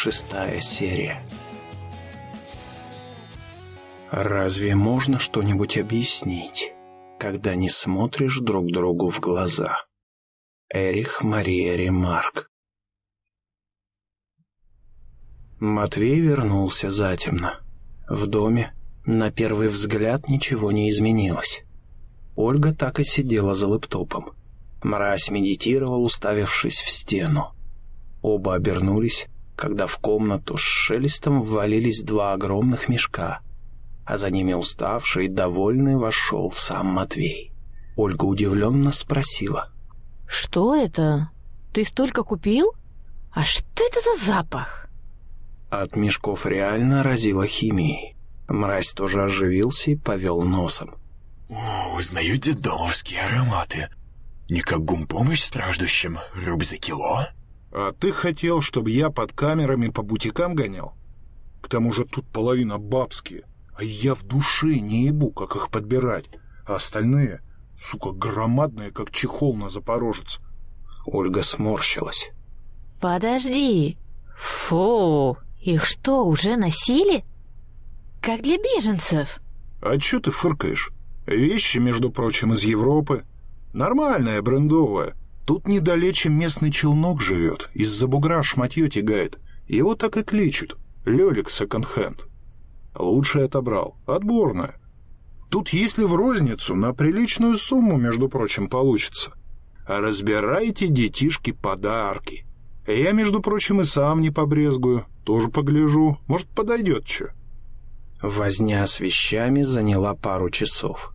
шестая серия. Разве можно что-нибудь объяснить, когда не смотришь друг другу в глаза? Эрих Мария Ремарк Матвей вернулся затемно. В доме, на первый взгляд, ничего не изменилось. Ольга так и сидела за лэптопом. Мразь медитировал, уставившись в стену. Оба обернулись, когда в комнату с шелестом ввалились два огромных мешка, а за ними уставший и довольный вошел сам Матвей. Ольга удивленно спросила. «Что это? Ты столько купил? А что это за запах?» От мешков реально разило химией. Мразь тоже оживился и повел носом. О, узнаю дедовские ароматы. Не как гумпомощь страждущим, руб за кило? А ты хотел, чтобы я под камерами по бутикам гонял? К тому же тут половина бабские, а я в душе не ебу, как их подбирать. А остальные, сука, громадные, как чехол на запорожец. Ольга сморщилась. «Подожди. Фу, их что, уже носили? Как для беженцев?» А чё ты фыркаешь? Вещи, между прочим, из Европы. Нормальная, брендовая. Тут недалече местный челнок живет, из-за бугра шматье тягает. Его так и кличут. Лёлик секонд-хенд. Лучшее отобрал. Отборное. Тут если в розницу, на приличную сумму, между прочим, получится. А разбирайте, детишки, подарки. Я, между прочим, и сам не побрезгую. Тоже погляжу. Может, подойдет чё. Возня с вещами заняла пару часов.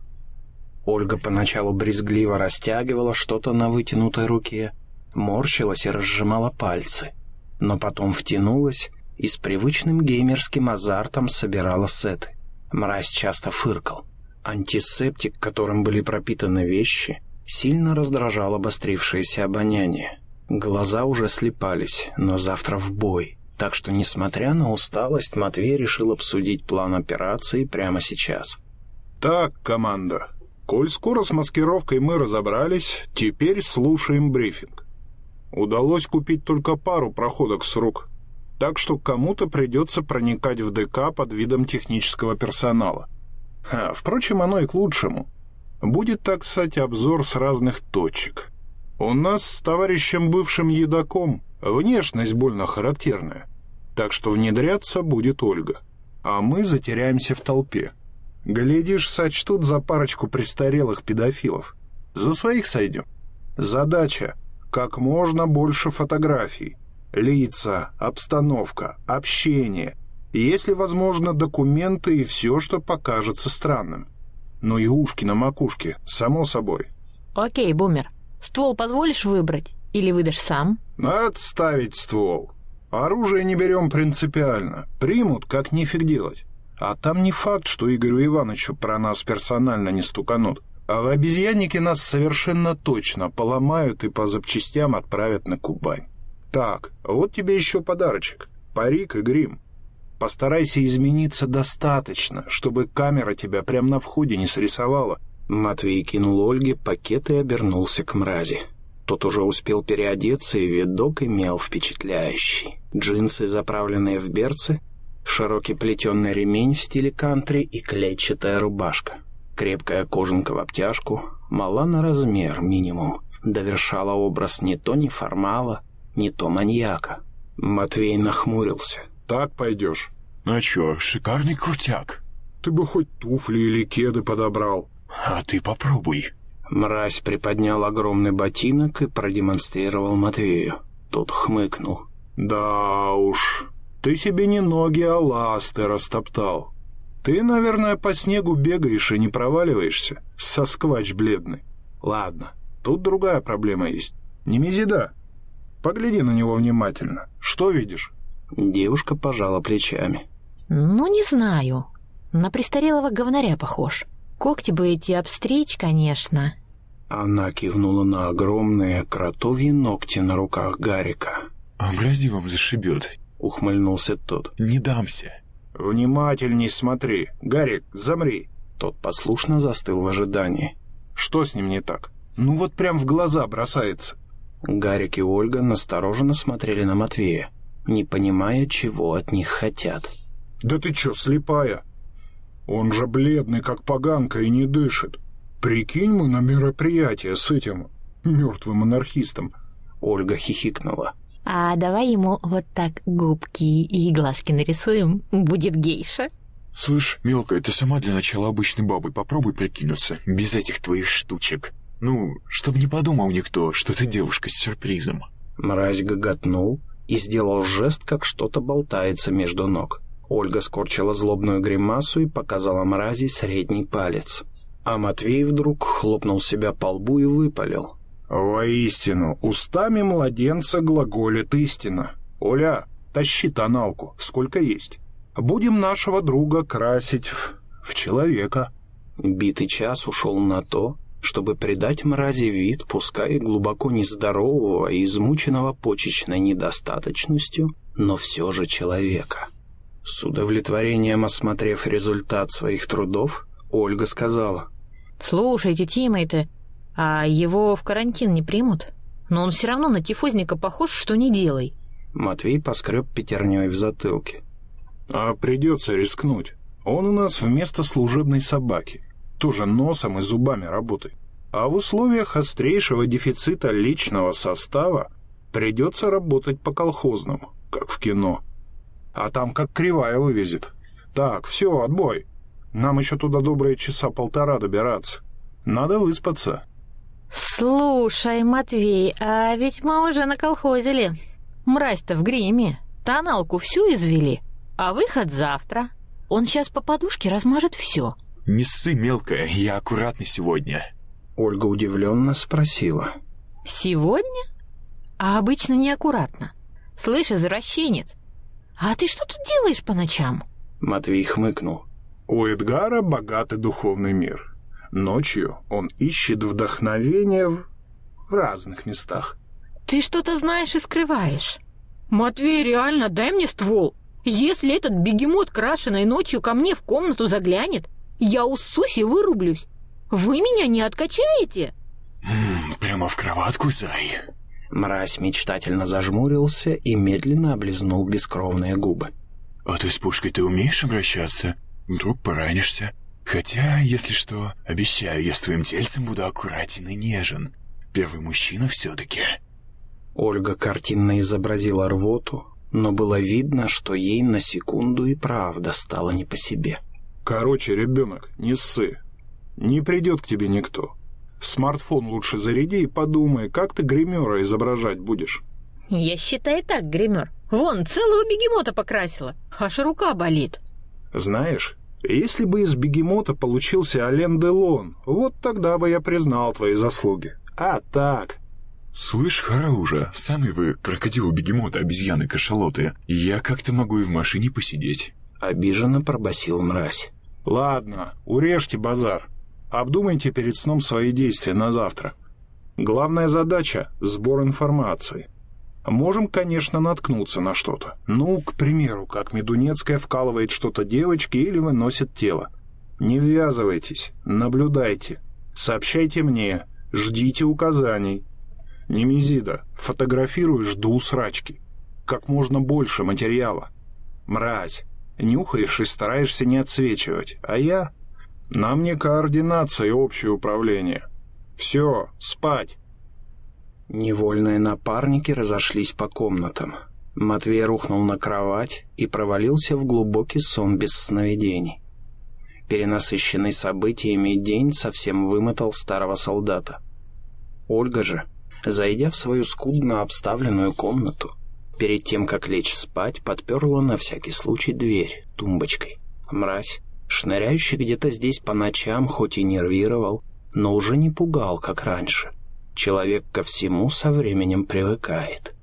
Ольга поначалу брезгливо растягивала что-то на вытянутой руке, морщилась и разжимала пальцы, но потом втянулась и с привычным геймерским азартом собирала сеты. Мразь часто фыркал. Антисептик, которым были пропитаны вещи, сильно раздражал обострившееся обоняние. Глаза уже слепались, но завтра в бой. Так что, несмотря на усталость, Матвей решил обсудить план операции прямо сейчас. «Так, команда, коль скоро с маскировкой мы разобрались, теперь слушаем брифинг. Удалось купить только пару проходок с рук, так что кому-то придется проникать в ДК под видом технического персонала. А, впрочем, оно и к лучшему. Будет, так сказать, обзор с разных точек. У нас с товарищем бывшим едоком внешность больно характерная, так что внедряться будет Ольга, а мы затеряемся в толпе. Глядишь, сочтут за парочку престарелых педофилов. За своих сойдем. Задача — как можно больше фотографий. Лица, обстановка, общение. Если возможно, документы и все, что покажется странным. Ну и ушки на макушке, само собой. Окей, бумер. Ствол позволишь выбрать? Или выдашь сам? Отставить ствол. Оружие не берем принципиально. Примут, как нифиг делать. А там не факт, что Игорю Ивановичу про нас персонально не стуканут. А в обезьяннике нас совершенно точно поломают и по запчастям отправят на Кубань. Так, вот тебе еще подарочек. Парик и грим. Постарайся измениться достаточно, чтобы камера тебя прямо на входе не срисовала. Матвей кинул Ольге пакет и обернулся к мрази. Тот уже успел переодеться, и видок имел впечатляющий. Джинсы, заправленные в берцы, широкий плетеный ремень в стиле кантри и клетчатая рубашка. Крепкая кожанка в обтяжку, мала на размер минимум, довершала образ не то неформала, не то маньяка. Матвей нахмурился. «Так пойдешь?» А чё, шикарный крутяк. «Ты бы хоть туфли или кеды подобрал». А ты попробуй. Мразь приподнял огромный ботинок и продемонстрировал Матвею. Тот хмыкнул. «Да уж, ты себе не ноги, а ласты растоптал. Ты, наверное, по снегу бегаешь и не проваливаешься, сосквач бледный. Ладно, тут другая проблема есть. Немезида. Погляди на него внимательно. Что видишь?» Девушка пожала плечами. Ну, не знаю. На престарелого говнаря похож. Когти бы эти обстричь, конечно. Она кивнула на огромные кротовьи ногти на руках Гарика. Образи вам зашибет. Ухмыльнулся тот. Не дамся. «Внимательней смотри. Гарик, замри». Тот послушно застыл в ожидании. «Что с ним не так? Ну вот прям в глаза бросается». Гарик и Ольга настороженно смотрели на Матвея. не понимая, чего от них хотят. «Да ты чё, слепая? Он же бледный, как поганка, и не дышит. Прикинь мы на мероприятие с этим мертвым анархистом». Ольга хихикнула. А давай ему вот так губки и глазки нарисуем. Будет гейша. Слышь, мелкая, ты сама для начала обычной бабой попробуй прикинуться, без этих твоих штучек. Ну, чтобы не подумал никто, что ты девушка с сюрпризом. Мразь гоготнул и сделал жест, как что-то болтается между ног. Ольга скорчила злобную гримасу и показала мрази средний палец. А Матвей вдруг хлопнул себя по лбу и выпалил. «Воистину, устами младенца глаголит истина. Оля, тащи тоналку, сколько есть. Будем нашего друга красить в человека». Битый час ушел на то, чтобы придать мрази вид, пускай глубоко нездорового и измученного почечной недостаточностью, но все же человека. С удовлетворением осмотрев результат своих трудов, Ольга сказала. «Слушайте, Тимейте, а его в карантин не примут? Но он все равно на тифозника похож, что не делай». Матвей поскреб пятерней в затылке. «А придется рискнуть. Он у нас вместо служебной собаки. Тоже носом и зубами работает. А в условиях острейшего дефицита личного состава придется работать по колхозному, как в кино. А там как кривая вывезет. Так, все, отбой. Нам еще туда добрые часа полтора добираться. Надо выспаться». «Слушай, Матвей, а ведь мы уже наколхозили. Мразь-то в гриме. Тоналку всю извели, а выход завтра. Он сейчас по подушке размажет все». Не ссы, мелкая, я аккуратный сегодня. Ольга удивленно спросила. «Сегодня? А обычно неаккуратно. Слышь, извращенец, а ты что тут делаешь по ночам?» Матвей хмыкнул. У Эдгара богатый духовный мир. Ночью он ищет вдохновение в разных местах. «Ты что-то знаешь и скрываешь. Матвей, реально, дай мне ствол. Если этот бегемот крашеной ночью ко мне в комнату заглянет, я усусь и вырублюсь. Вы меня не откачаете?» М -м, прямо в кроватку, зай. Мразь мечтательно зажмурился и медленно облизнул бескровные губы. А ты с пушкой ты умеешь обращаться? Вдруг поранишься? Хотя, если что, обещаю, я с твоим тельцем буду аккуратен и нежен. Первый мужчина все-таки. Ольга картинно изобразила рвоту, но было видно, что ей на секунду и правда стало не по себе. Короче, ребенок, не ссы. Не придет к тебе никто. Смартфон лучше заряди и подумай, как ты гримера изображать будешь. Я считаю так, гример. Вон, целого бегемота покрасила, аж рука болит. Знаешь, если бы из бегемота получился Ален Делон, вот тогда бы я признал твои заслуги. А так... Слышь, Хараужа, сами вы крокодилы-бегемоты, обезьяны-кашалоты. Я как-то могу и в машине посидеть. Обиженно пробасил мразь. Ладно, урежьте базар. Обдумайте перед сном свои действия на завтра. Главная задача — сбор информации. Можем, конечно, наткнуться на что-то. Ну, к примеру, как Медунецкая вкалывает что-то девочке или выносит тело. Не ввязывайтесь, наблюдайте. Сообщайте мне, ждите указаний. Немезида, фотографируй, жду срачки. Как можно больше материала. Мразь, нюхаешь и стараешься не отсвечивать, а я... На мне координация и общее управление. Все, спать. Невольные напарники разошлись по комнатам. Матвей рухнул на кровать и провалился в глубокий сон без сновидений. Перенасыщенный событиями день совсем вымотал старого солдата. Ольга же, зайдя в свою скудно обставленную комнату, перед тем, как лечь спать, подперла на всякий случай дверь тумбочкой. Мразь, шныряющий где-то здесь по ночам, хоть и нервировал, но уже не пугал, как раньше. Человек ко всему со временем привыкает.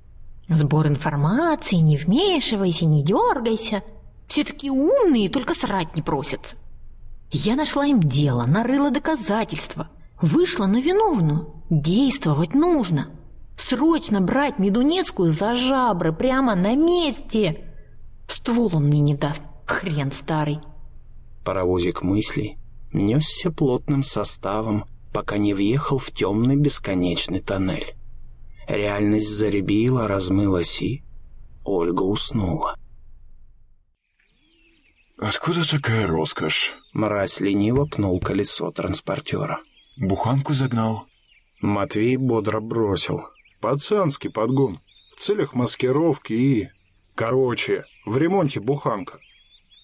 Сбор информации, не вмешивайся, не дергайся. Все такие умные, только срать не просятся. Я нашла им дело, нарыла доказательства. Вышла на виновную. Действовать нужно. Срочно брать Медунецкую за жабры прямо на месте. Ствол он мне не даст, хрен старый. Паровозик мыслей несся плотным составом пока не въехал в темный бесконечный тоннель. Реальность заребила, размылась и... Ольга уснула. Откуда такая роскошь? Мразь лениво пнул колесо транспортера. Буханку загнал. Матвей бодро бросил. Пацанский подгон. В целях маскировки и... Короче, в ремонте буханка.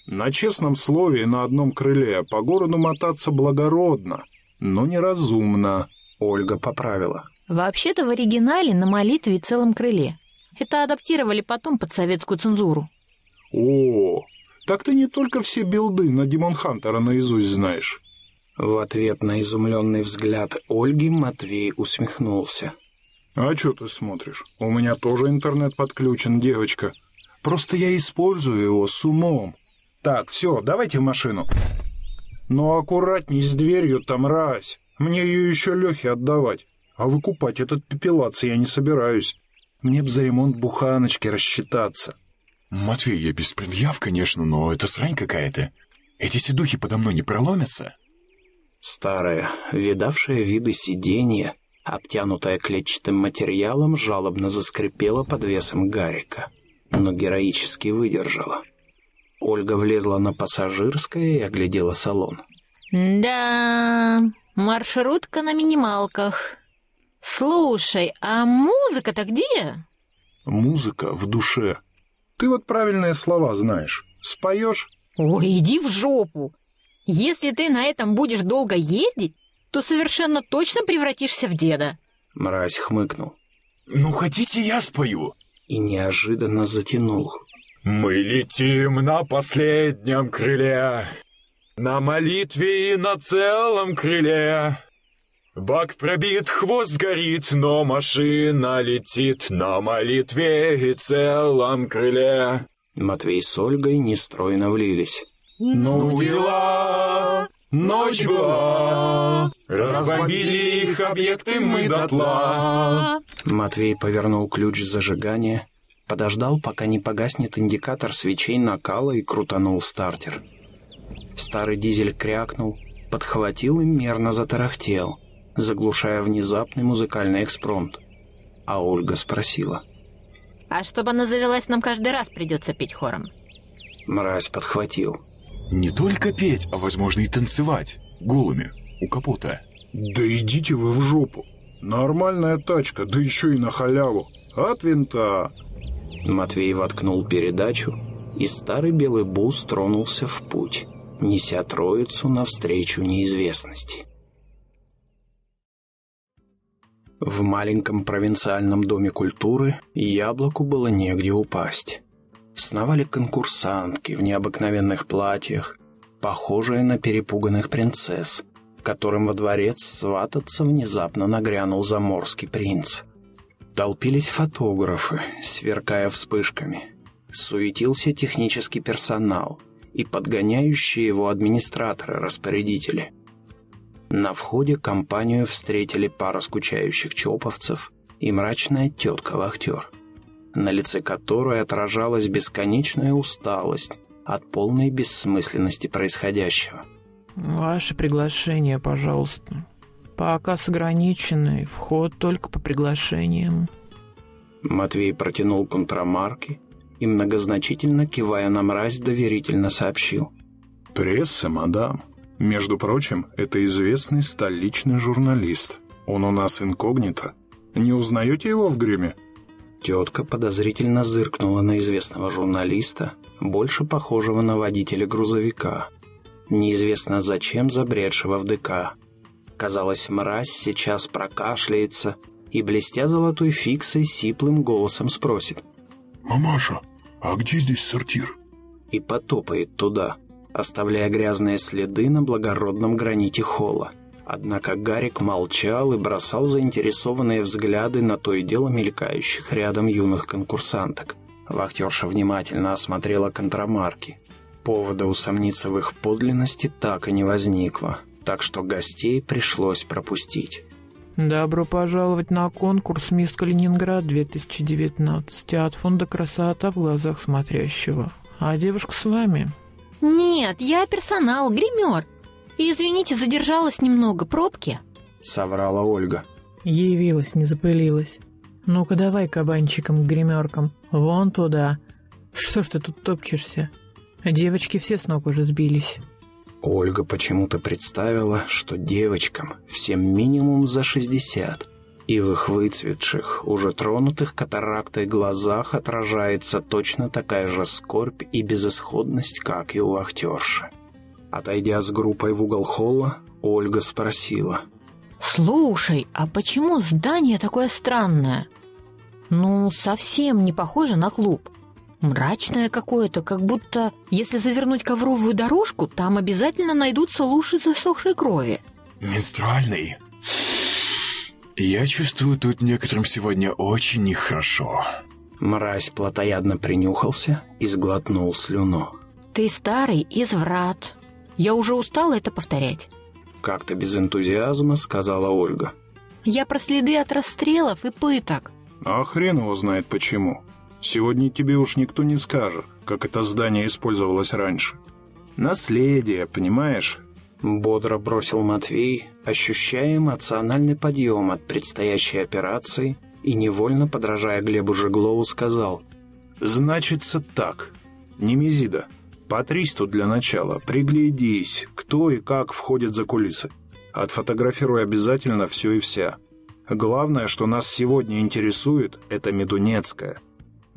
На честном слове и на одном крыле по городу мотаться благородно, но неразумно. Ольга поправила. Вообще-то в оригинале на молитве и целом крыле. Это адаптировали потом под советскую цензуру. О, так ты не только все билды на Димон Хантера наизусть знаешь. В ответ на изумленный взгляд Ольги Матвей усмехнулся. «А что ты смотришь? У меня тоже интернет подключен, девочка. Просто я использую его с умом. Так, все, давайте в машину». «Но аккуратней с дверью там, мразь. Мне ее еще Лехе отдавать. А выкупать этот пепелац я не собираюсь. Мне б за ремонт буханочки рассчитаться». Матвей, я без предъяв, конечно, но это срань какая-то. Эти седухи подо мной не проломятся. Старое, видавшее виды сиденье, обтянутое клетчатым материалом, жалобно заскрипело под весом Гарика, но героически выдержала. Ольга влезла на пассажирское и оглядела салон. Да, маршрутка на минималках. Слушай, а музыка-то где? Музыка в душе. Ты вот правильные слова знаешь. Споешь? Ой, иди в жопу. Если ты на этом будешь долго ездить, то совершенно точно превратишься в деда. Мразь хмыкнул. Ну, хотите, я спою? И неожиданно затянул. Мы летим на последнем крыле, на молитве и на целом крыле. Бак пробит, хвост горит, но машина летит на молитве и целом крыле. Матвей с Ольгой нестройно влились. Ну дела, ночь была, разбомбили их объекты мы дотла. Матвей повернул ключ зажигания, подождал, пока не погаснет индикатор свечей накала и крутанул стартер. Старый дизель крякнул, подхватил и мерно затарахтел, заглушая внезапный музыкальный экспромт. А Ольга спросила. А чтобы она завелась, нам каждый раз придется петь хором. Мразь подхватил. Не только петь, а возможно и танцевать. Голыми, у капота. Да идите вы в жопу. Нормальная тачка, да еще и на халяву. От винта. Матвей воткнул передачу, и старый белый бус тронулся в путь, неся троицу навстречу неизвестности. В маленьком провинциальном доме культуры яблоку было негде упасть. Сновали конкурсантки в необыкновенных платьях, похожие на перепуганных принцесс, которым во дворец свататься внезапно нагрянул заморский принц. Толпились фотографы, сверкая вспышками. Суетился технический персонал и подгоняющие его администраторы-распорядители. На входе компанию встретили пара скучающих чоповцев и мрачная тетка-вахтер, на лице которой отражалась бесконечная усталость от полной бессмысленности происходящего. «Ваше приглашение, пожалуйста. Показ ограниченный, вход только по приглашениям». Матвей протянул контрамарки и, многозначительно кивая на мразь, доверительно сообщил. Пресса, мадам. Между прочим, это известный столичный журналист. Он у нас инкогнито. Не узнаете его в гриме? Тетка подозрительно зыркнула на известного журналиста, больше похожего на водителя грузовика. Неизвестно зачем забредшего в ДК. Казалось, мразь сейчас прокашляется и, блестя золотой фиксой, сиплым голосом спросит. «Мамаша, а где здесь сортир?» И потопает туда, оставляя грязные следы на благородном граните холла. Однако Гарик молчал и бросал заинтересованные взгляды на то и дело мелькающих рядом юных конкурсанток. Вахтерша внимательно осмотрела контрамарки. Повода усомниться в их подлинности так и не возникло, так что гостей пришлось пропустить. Добро пожаловать на конкурс «Мисс Калининград 2019» от фонда «Красота в глазах смотрящего». А девушка с вами? Нет, я персонал, гример. И, извините, задержалась немного. Пробки? Соврала Ольга. Явилась, не запылилась. Ну-ка давай кабанчиком к гримеркам. Вон туда. Что ж ты тут топчешься? Девочки все с ног уже сбились. Ольга почему-то представила, что девочкам всем минимум за 60, и в их выцветших, уже тронутых катарактой глазах отражается точно такая же скорбь и безысходность, как и у актерши. Отойдя с группой в угол холла, Ольга спросила. «Слушай, а почему здание такое странное? Ну, совсем не похоже на клуб. Мрачное какое-то, как будто, если завернуть ковровую дорожку, там обязательно найдутся лужи засохшей крови. Менструальный? Я чувствую тут некоторым сегодня очень нехорошо. Мразь плотоядно принюхался и сглотнул слюну. Ты старый изврат. Я уже устала это повторять. Как-то без энтузиазма сказала Ольга. Я про следы от расстрелов и пыток. А хрен его знает почему. Сегодня тебе уж никто не скажет, как это здание использовалось раньше. Наследие, понимаешь? Бодро бросил Матвей, ощущая эмоциональный подъем от предстоящей операции и, невольно подражая Глебу Жеглову, сказал «Значится так. Немезида, потрись тут для начала, приглядись, кто и как входит за кулисы. Отфотографируй обязательно все и вся. Главное, что нас сегодня интересует, это Медунецкая.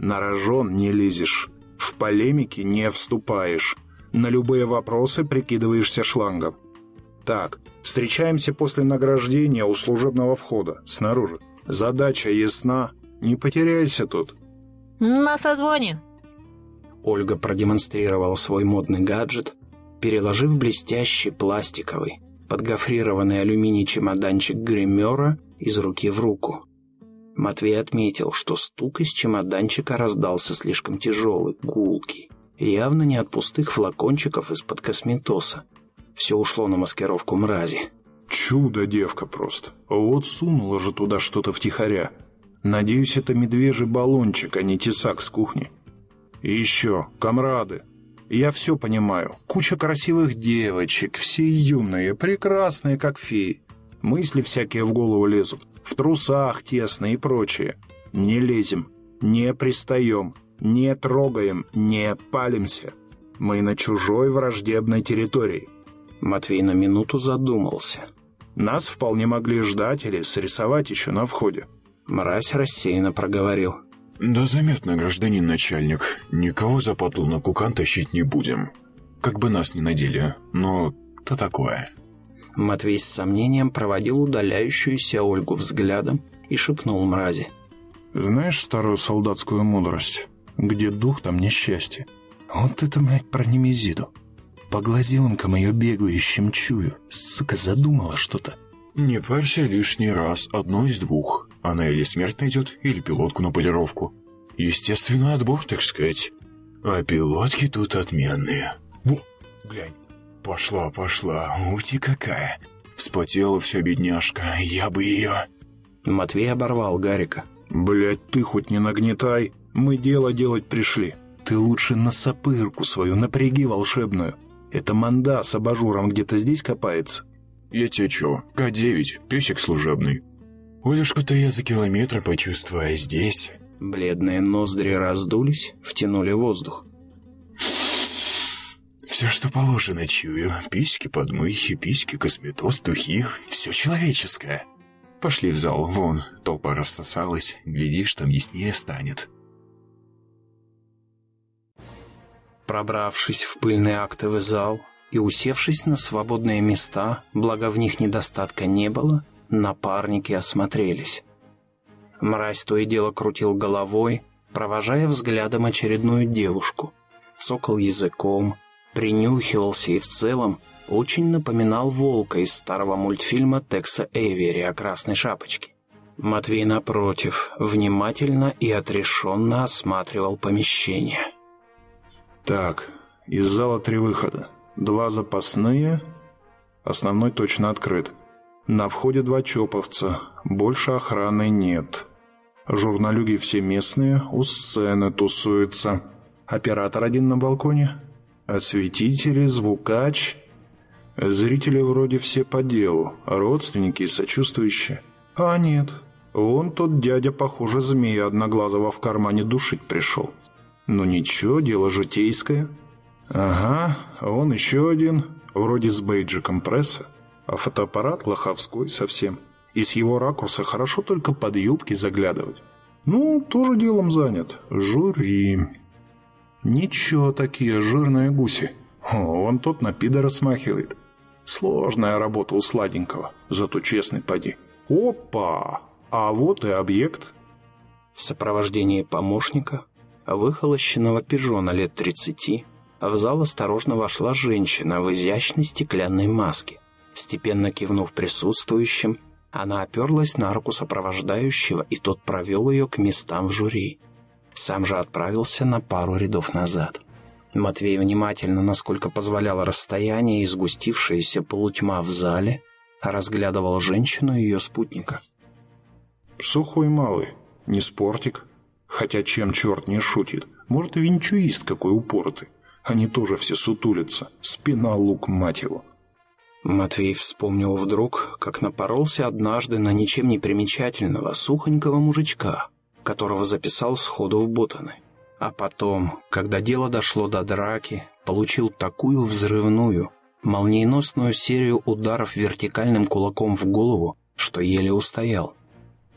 На рожон не лезешь, в полемики не вступаешь, на любые вопросы прикидываешься шлангом. Так, встречаемся после награждения у служебного входа, снаружи. Задача ясна, не потеряйся тут. На созвоне. Ольга продемонстрировала свой модный гаджет, переложив блестящий пластиковый, подгофрированный алюминий чемоданчик гримера из руки в руку. Матвей отметил, что стук из чемоданчика раздался слишком тяжелый, гулкий. Явно не от пустых флакончиков из-под косметоса. Все ушло на маскировку мрази. Чудо девка просто. Вот сунула же туда что-то втихаря. Надеюсь, это медвежий баллончик, а не тесак с кухни. И еще, комрады. Я все понимаю. Куча красивых девочек, все юные, прекрасные, как феи. Мысли всякие в голову лезут в трусах тесно и прочее. Не лезем, не пристаем, не трогаем, не палимся. Мы на чужой враждебной территории. Матвей на минуту задумался. Нас вполне могли ждать или срисовать еще на входе. Мразь рассеянно проговорил. Да заметно, гражданин начальник, никого за на кукан тащить не будем. Как бы нас ни надели, но то такое. Матвей с сомнением проводил удаляющуюся Ольгу взглядом и шепнул мрази. «Знаешь старую солдатскую мудрость? Где дух, там несчастье. Вот это, блядь, про Немезиду. По глазенкам ее бегающим чую. Сука, задумала что-то». «Не парься лишний раз, одно из двух. Она или смерть найдет, или пилотку на полировку. Естественно, отбор, так сказать. А пилотки тут отменные. Во, глянь, Пошла, пошла, ути какая. Вспотела вся бедняжка, я бы ее... Матвей оборвал Гарика. Блять, ты хоть не нагнетай. Мы дело делать пришли. Ты лучше на сапырку свою напряги волшебную. Это манда с абажуром где-то здесь копается. Я тебе чё, К-9, песик служебный. Олюшку-то я за километр почувствую, а здесь... Бледные ноздри раздулись, втянули воздух. Все, что положено, чую. Письки, подмыхи, письки, косметоз, духи. Все человеческое. Пошли в зал, вон, толпа рассосалась. Глядишь, там яснее станет. Пробравшись в пыльный актовый зал и усевшись на свободные места, благо в них недостатка не было, напарники осмотрелись. Мразь то и дело крутил головой, провожая взглядом очередную девушку. Цокал языком, принюхивался и в целом очень напоминал волка из старого мультфильма Текса Эйвери о красной шапочке. Матвей, напротив, внимательно и отрешенно осматривал помещение. Так, из зала три выхода. Два запасные, основной точно открыт. На входе два чоповца, больше охраны нет. Журналюги все местные, у сцены тусуются. Оператор один на балконе, Осветители, звукач. Зрители вроде все по делу, родственники и сочувствующие. А нет, Вон тот дядя, похоже, змея одноглазого в кармане душить пришел. Ну ничего, дело житейское. Ага, вон еще один, вроде с бейджиком пресса, а фотоаппарат лоховской совсем. И с его ракурса хорошо только под юбки заглядывать. Ну, тоже делом занят. Жюри. Ничего такие жирные гуси. О, вон тот на пидора смахивает. Сложная работа у сладенького, зато честный поди. Опа! А вот и объект. В сопровождении помощника, выхолощенного пижона лет тридцати, в зал осторожно вошла женщина в изящной стеклянной маске. Степенно кивнув присутствующим, она оперлась на руку сопровождающего, и тот провел ее к местам в жюри. Сам же отправился на пару рядов назад. Матвей внимательно, насколько позволяло расстояние и сгустившаяся полутьма в зале, разглядывал женщину и ее спутника – Сухой малый, не спортик. Хотя чем черт не шутит, может, и винчуист какой упоротый. Они тоже все сутулятся, спина лук, мать его. Матвей вспомнил вдруг, как напоролся однажды на ничем не примечательного сухонького мужичка, которого записал сходу в ботаны. А потом, когда дело дошло до драки, получил такую взрывную, молниеносную серию ударов вертикальным кулаком в голову, что еле устоял.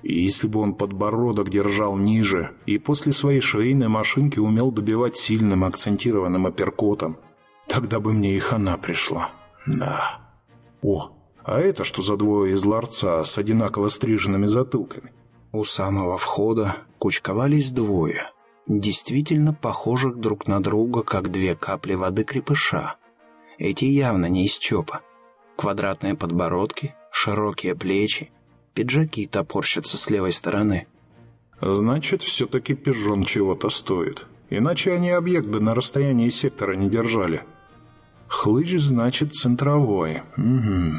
И если бы он подбородок держал ниже и после своей швейной машинки умел добивать сильным акцентированным апперкотом, тогда бы мне и хана пришла. Да. О, а это что за двое из ларца с одинаково стриженными затылками? У самого входа кучковались двое, действительно похожих друг на друга, как две капли воды крепыша. Эти явно не из ЧОПа. Квадратные подбородки, широкие плечи, Пиджаки топорщатся с левой стороны. Значит, все-таки пижон чего-то стоит. Иначе они объект бы на расстоянии сектора не держали. Хлыч, значит, центровой. Угу.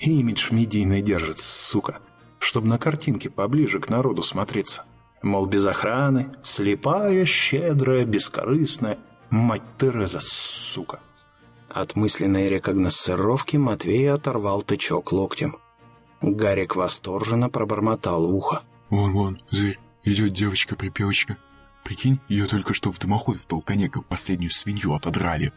Имидж медийный держит, сука. Чтобы на картинке поближе к народу смотреться. Мол, без охраны, слепая, щедрая, бескорыстная. Мать Тереза, сука. От мысленной рекогносцировки Матвей оторвал тычок локтем. Гарик восторженно пробормотал ухо. «Вон, вон, зверь, идет девочка-припевочка. Прикинь, ее только что в дымоход в полкане, как последнюю свинью отодрали».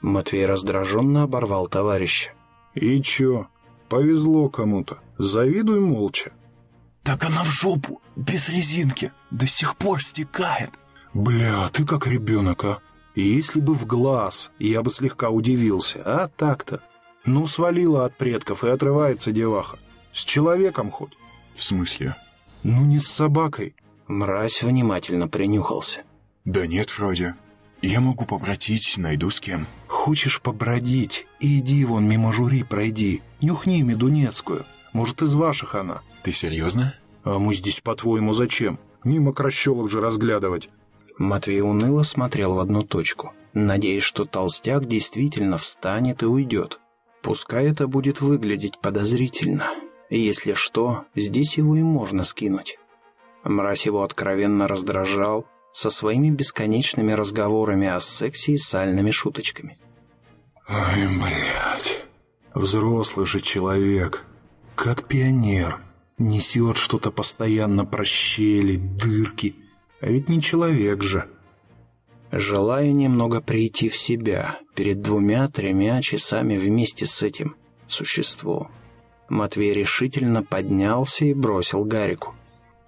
Матвей раздраженно оборвал товарища. «И чё? Повезло кому-то. Завидуй молча». «Так она в жопу, без резинки, до сих пор стекает». «Бля, ты как ребенок, а? Если бы в глаз, я бы слегка удивился, а так-то. Ну, свалила от предков и отрывается деваха. С человеком хоть. В смысле? Ну, не с собакой. Мразь внимательно принюхался. Да нет, вроде. Я могу побратить, найду с кем. Хочешь побродить? Иди вон мимо жюри пройди. Нюхни Медунецкую. Может, из ваших она. Ты серьезно? А мы здесь, по-твоему, зачем? Мимо кращелок же разглядывать. Матвей уныло смотрел в одну точку, надеясь, что толстяк действительно встанет и уйдет. Пускай это будет выглядеть подозрительно. Если что, здесь его и можно скинуть. Мразь его откровенно раздражал со своими бесконечными разговорами о сексе и сальными шуточками. «Ай, блядь, взрослый же человек, как пионер, несет что-то постоянно про щели, дырки, а ведь не человек же». Желая немного прийти в себя перед двумя-тремя часами вместе с этим существом, Матвей решительно поднялся и бросил Гарику.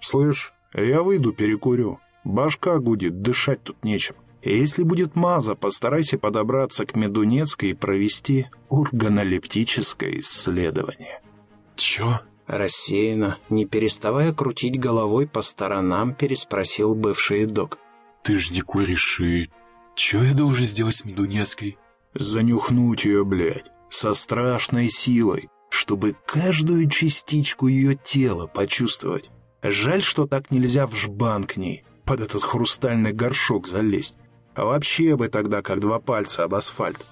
«Слышь, я выйду перекурю. Башка гудит, дышать тут нечем. И если будет маза, постарайся подобраться к Медунецкой и провести органолептическое исследование». «Чё?» Рассеянно, не переставая крутить головой по сторонам, переспросил бывший док. Ты ж не куришь и... Чё я должен сделать с Медунецкой? Занюхнуть ее, блядь, со страшной силой, чтобы каждую частичку ее тела почувствовать. Жаль, что так нельзя в жбан к ней, под этот хрустальный горшок залезть. А вообще бы тогда как два пальца об асфальт.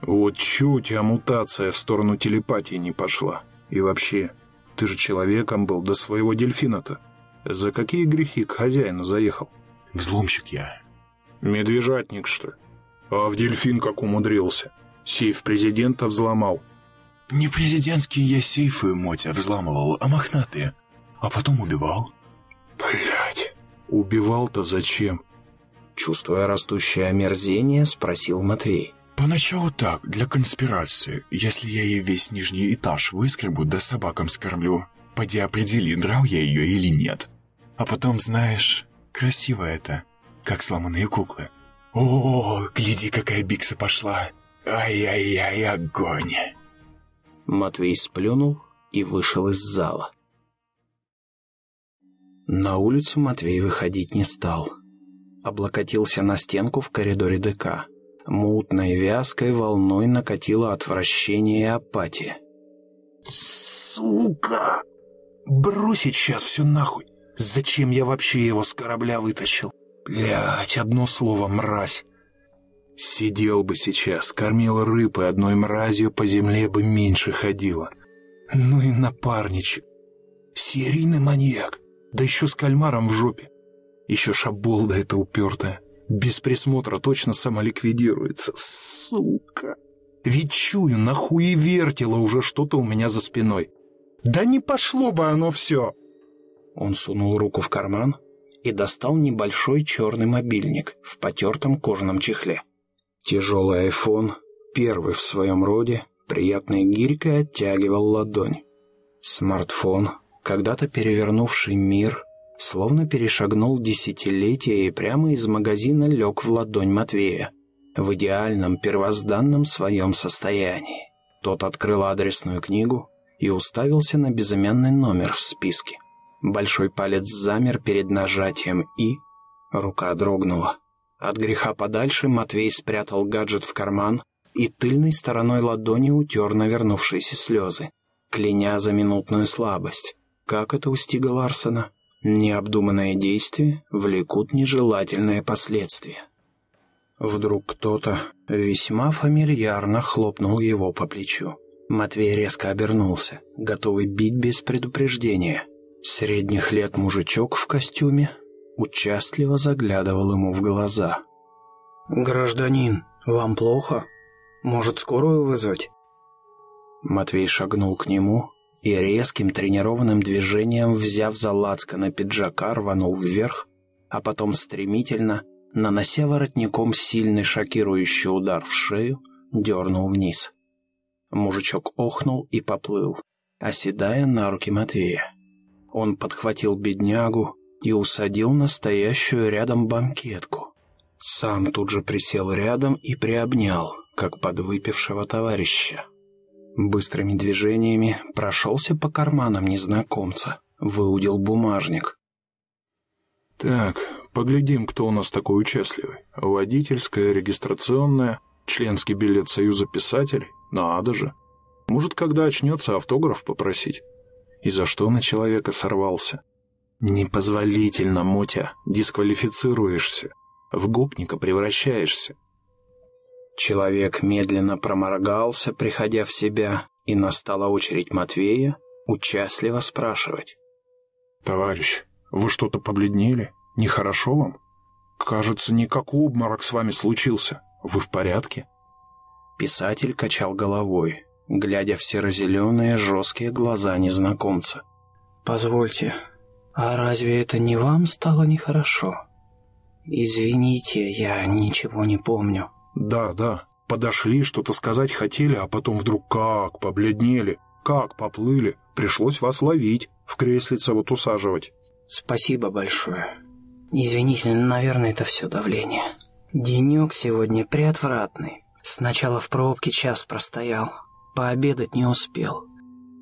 Вот чуть, а мутация в сторону телепатии не пошла. И вообще, ты же человеком был до своего дельфина-то. За какие грехи к хозяину заехал? Взломщик я. Медвежатник, что ли? А в дельфин как умудрился? Сейф президента взломал. Не президентские я сейфы, Мотя, взламывал, а мохнатые. а потом убивал. Блять, убивал-то зачем? Чувствуя растущее омерзение, спросил Матвей. Поначалу так, для конспирации. Если я ей весь нижний этаж выскребу, да собакам скормлю. Поди определи, драл я ее или нет. А потом, знаешь, красиво это, как сломанные куклы. О, гляди, какая бикса пошла. Ай-яй-яй, огонь. Матвей сплюнул и вышел из зала. На улицу Матвей выходить не стал. Облокотился на стенку в коридоре ДК. Мутной вязкой волной накатило отвращение и апатия. Сука! Бросить сейчас все нахуй. Зачем я вообще его с корабля вытащил? Блять, одно слово, мразь. Сидел бы сейчас, кормил рыб, и одной мразью по земле бы меньше ходила. Ну и напарничек. Серийный маньяк, да еще с кальмаром в жопе. Еще шаболда эта упертая. Без присмотра точно самоликвидируется. Сука! Ведь чую, нахуй вертело уже что-то у меня за спиной. Да не пошло бы оно все! Он сунул руку в карман и достал небольшой черный мобильник в потертом кожаном чехле. Тяжелый айфон, первый в своем роде, приятной гирькой оттягивал ладонь. Смартфон, когда-то перевернувший мир, словно перешагнул десятилетия и прямо из магазина лег в ладонь Матвея, в идеальном первозданном своем состоянии. Тот открыл адресную книгу и уставился на безымянный номер в списке. Большой палец замер перед нажатием и... Рука дрогнула. От греха подальше Матвей спрятал гаджет в карман и тыльной стороной ладони утер навернувшиеся слезы, кляня за минутную слабость. Как это у Стига Ларсона? Необдуманные действия влекут нежелательные последствия. Вдруг кто-то весьма фамильярно хлопнул его по плечу. Матвей резко обернулся, готовый бить без предупреждения. Средних лет мужичок в костюме участливо заглядывал ему в глаза. «Гражданин, вам плохо? Может, скорую вызвать?» Матвей шагнул к нему и резким тренированным движением, взяв за на пиджака, рванул вверх, а потом стремительно, нанося воротником сильный шокирующий удар в шею, дернул вниз. Мужичок охнул и поплыл, оседая на руки Матвея. Он подхватил беднягу и усадил настоящую рядом банкетку. Сам тут же присел рядом и приобнял, как подвыпившего товарища. Быстрыми движениями прошелся по карманам незнакомца, выудил бумажник. «Так, поглядим, кто у нас такой участливый. Водительская, регистрационная, членский билет Союза писателей. Надо же. Может, когда очнется, автограф попросить. И за что на человека сорвался? Непозволительно, Мотя, дисквалифицируешься. В гопника превращаешься. Человек медленно проморгался, приходя в себя, и настала очередь Матвея участливо спрашивать. «Товарищ, вы что-то побледнели? Нехорошо вам? Кажется, никак обморок с вами случился. Вы в порядке?» Писатель качал головой, глядя в серо-зеленые жесткие глаза незнакомца. «Позвольте, а разве это не вам стало нехорошо? Извините, я ничего не помню». «Да, да, подошли, что-то сказать хотели, а потом вдруг как побледнели, как поплыли. Пришлось вас ловить, в креслице вот усаживать». «Спасибо большое. Извините, наверное, это все давление. Денек сегодня приотвратный. Сначала в пробке час простоял, пообедать не успел.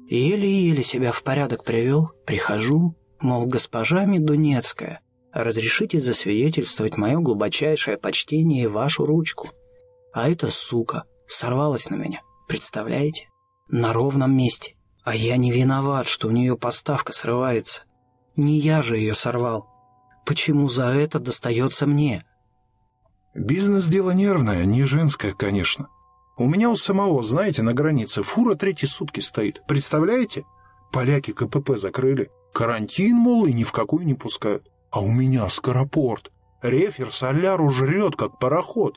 Еле-еле себя в порядок привел, прихожу, мол, госпожа Медунецкая, разрешите засвидетельствовать мое глубочайшее почтение и вашу ручку. А эта сука сорвалась на меня, представляете? На ровном месте. А я не виноват, что у нее поставка срывается. Не я же ее сорвал. Почему за это достается мне? Бизнес дело нервное, не женское, конечно. У меня у самого, знаете, на границе фура третьи сутки стоит. Представляете? Поляки КПП закрыли. Карантин, мол, и ни в какую не пускают. А у меня скоропорт. Рефер соляру жрет, как пароход.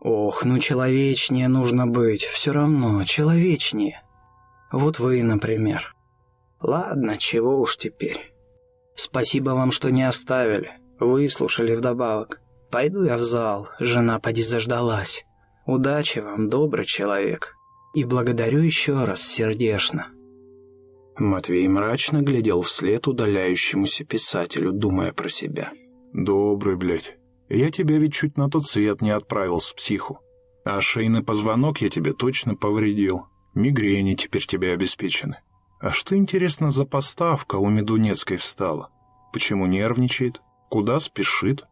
Ох, ну человечнее нужно быть, все равно, человечнее. Вот вы, например. Ладно, чего уж теперь. Спасибо вам, что не оставили. Выслушали вдобавок. Пойду я в зал, жена поди заждалась. Удачи вам, добрый человек. И благодарю еще раз сердечно». Матвей мрачно глядел вслед удаляющемуся писателю, думая про себя. «Добрый, блядь. Я тебя ведь чуть на тот свет не отправил с психу. А шейный позвонок я тебе точно повредил. Мигрени теперь тебе обеспечены. А что, интересно, за поставка у Медунецкой встала? Почему нервничает? Куда спешит?»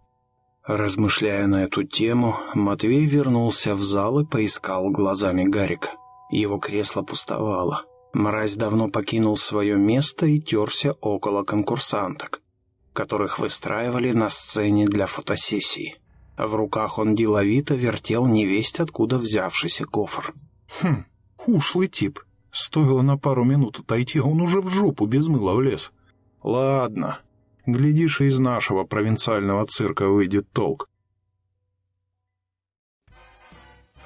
Размышляя на эту тему, Матвей вернулся в зал и поискал глазами Гарика. Его кресло пустовало. Мразь давно покинул свое место и терся около конкурсанток, которых выстраивали на сцене для фотосессии. В руках он деловито вертел невесть, откуда взявшийся кофр. «Хм, ушлый тип. Стоило на пару минут отойти, он уже в жопу без мыла влез. Ладно, глядишь, из нашего провинциального цирка выйдет толк.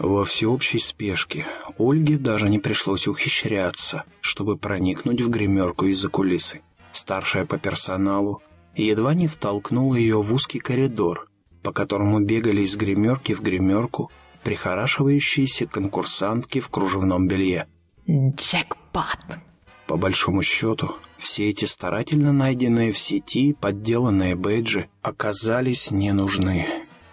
Во всеобщей спешке Ольге даже не пришлось ухищряться, чтобы проникнуть в гримерку из-за кулисы. Старшая по персоналу едва не втолкнула ее в узкий коридор, по которому бегали из гримерки в гримерку прихорашивающиеся конкурсантки в кружевном белье. Джекпот! По большому счету, все эти старательно найденные в сети подделанные бейджи оказались не нужны.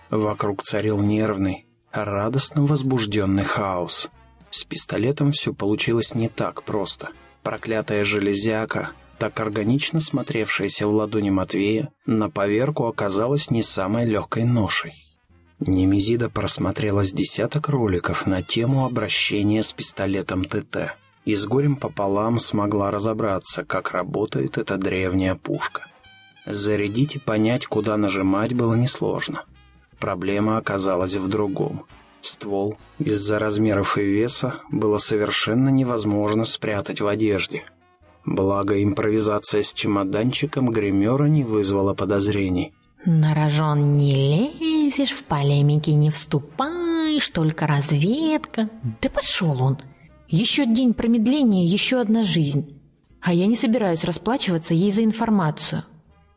Вокруг царил нервный, радостно возбужденный хаос. С пистолетом все получилось не так просто. Проклятая железяка, так органично смотревшаяся в ладони Матвея, на поверку оказалась не самой легкой ношей. Немезида просмотрела с десяток роликов на тему обращения с пистолетом ТТ и с горем пополам смогла разобраться, как работает эта древняя пушка. Зарядить и понять, куда нажимать, было несложно. Проблема оказалась в другом. Ствол из-за размеров и веса было совершенно невозможно спрятать в одежде. Благо, импровизация с чемоданчиком гримера не вызвала подозрений. На рожон не лезешь, в полемики не вступаешь, только разведка. Да пошел он. Еще день промедления, еще одна жизнь. А я не собираюсь расплачиваться ей за информацию.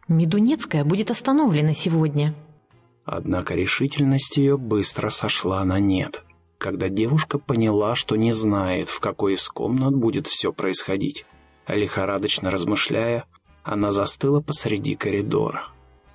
Медунецкая будет остановлена сегодня. Однако решительность ее быстро сошла на нет, когда девушка поняла, что не знает, в какой из комнат будет все происходить. Лихорадочно размышляя, она застыла посреди коридора.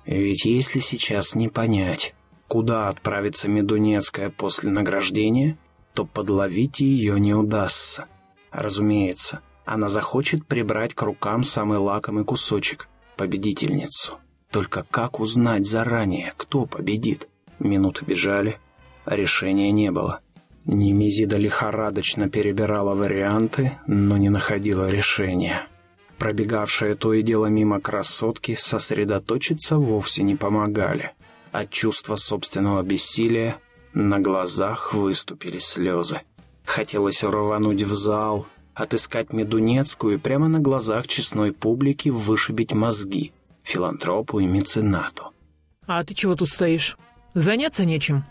Ведь если сейчас не понять, куда отправится Медунецкая после награждения, то подловить ее не удастся. Разумеется, она захочет прибрать к рукам самый лакомый кусочек — победительницу. Только как узнать заранее, кто победит? Минуты бежали, а решения не было. Немезида лихорадочно перебирала варианты, но не находила решения. Пробегавшие то и дело мимо красотки сосредоточиться вовсе не помогали. От чувства собственного бессилия на глазах выступили слезы. Хотелось рвануть в зал, отыскать Медунецкую и прямо на глазах честной публики вышибить мозги филантропу и меценату. «А ты чего тут стоишь? Заняться нечем?»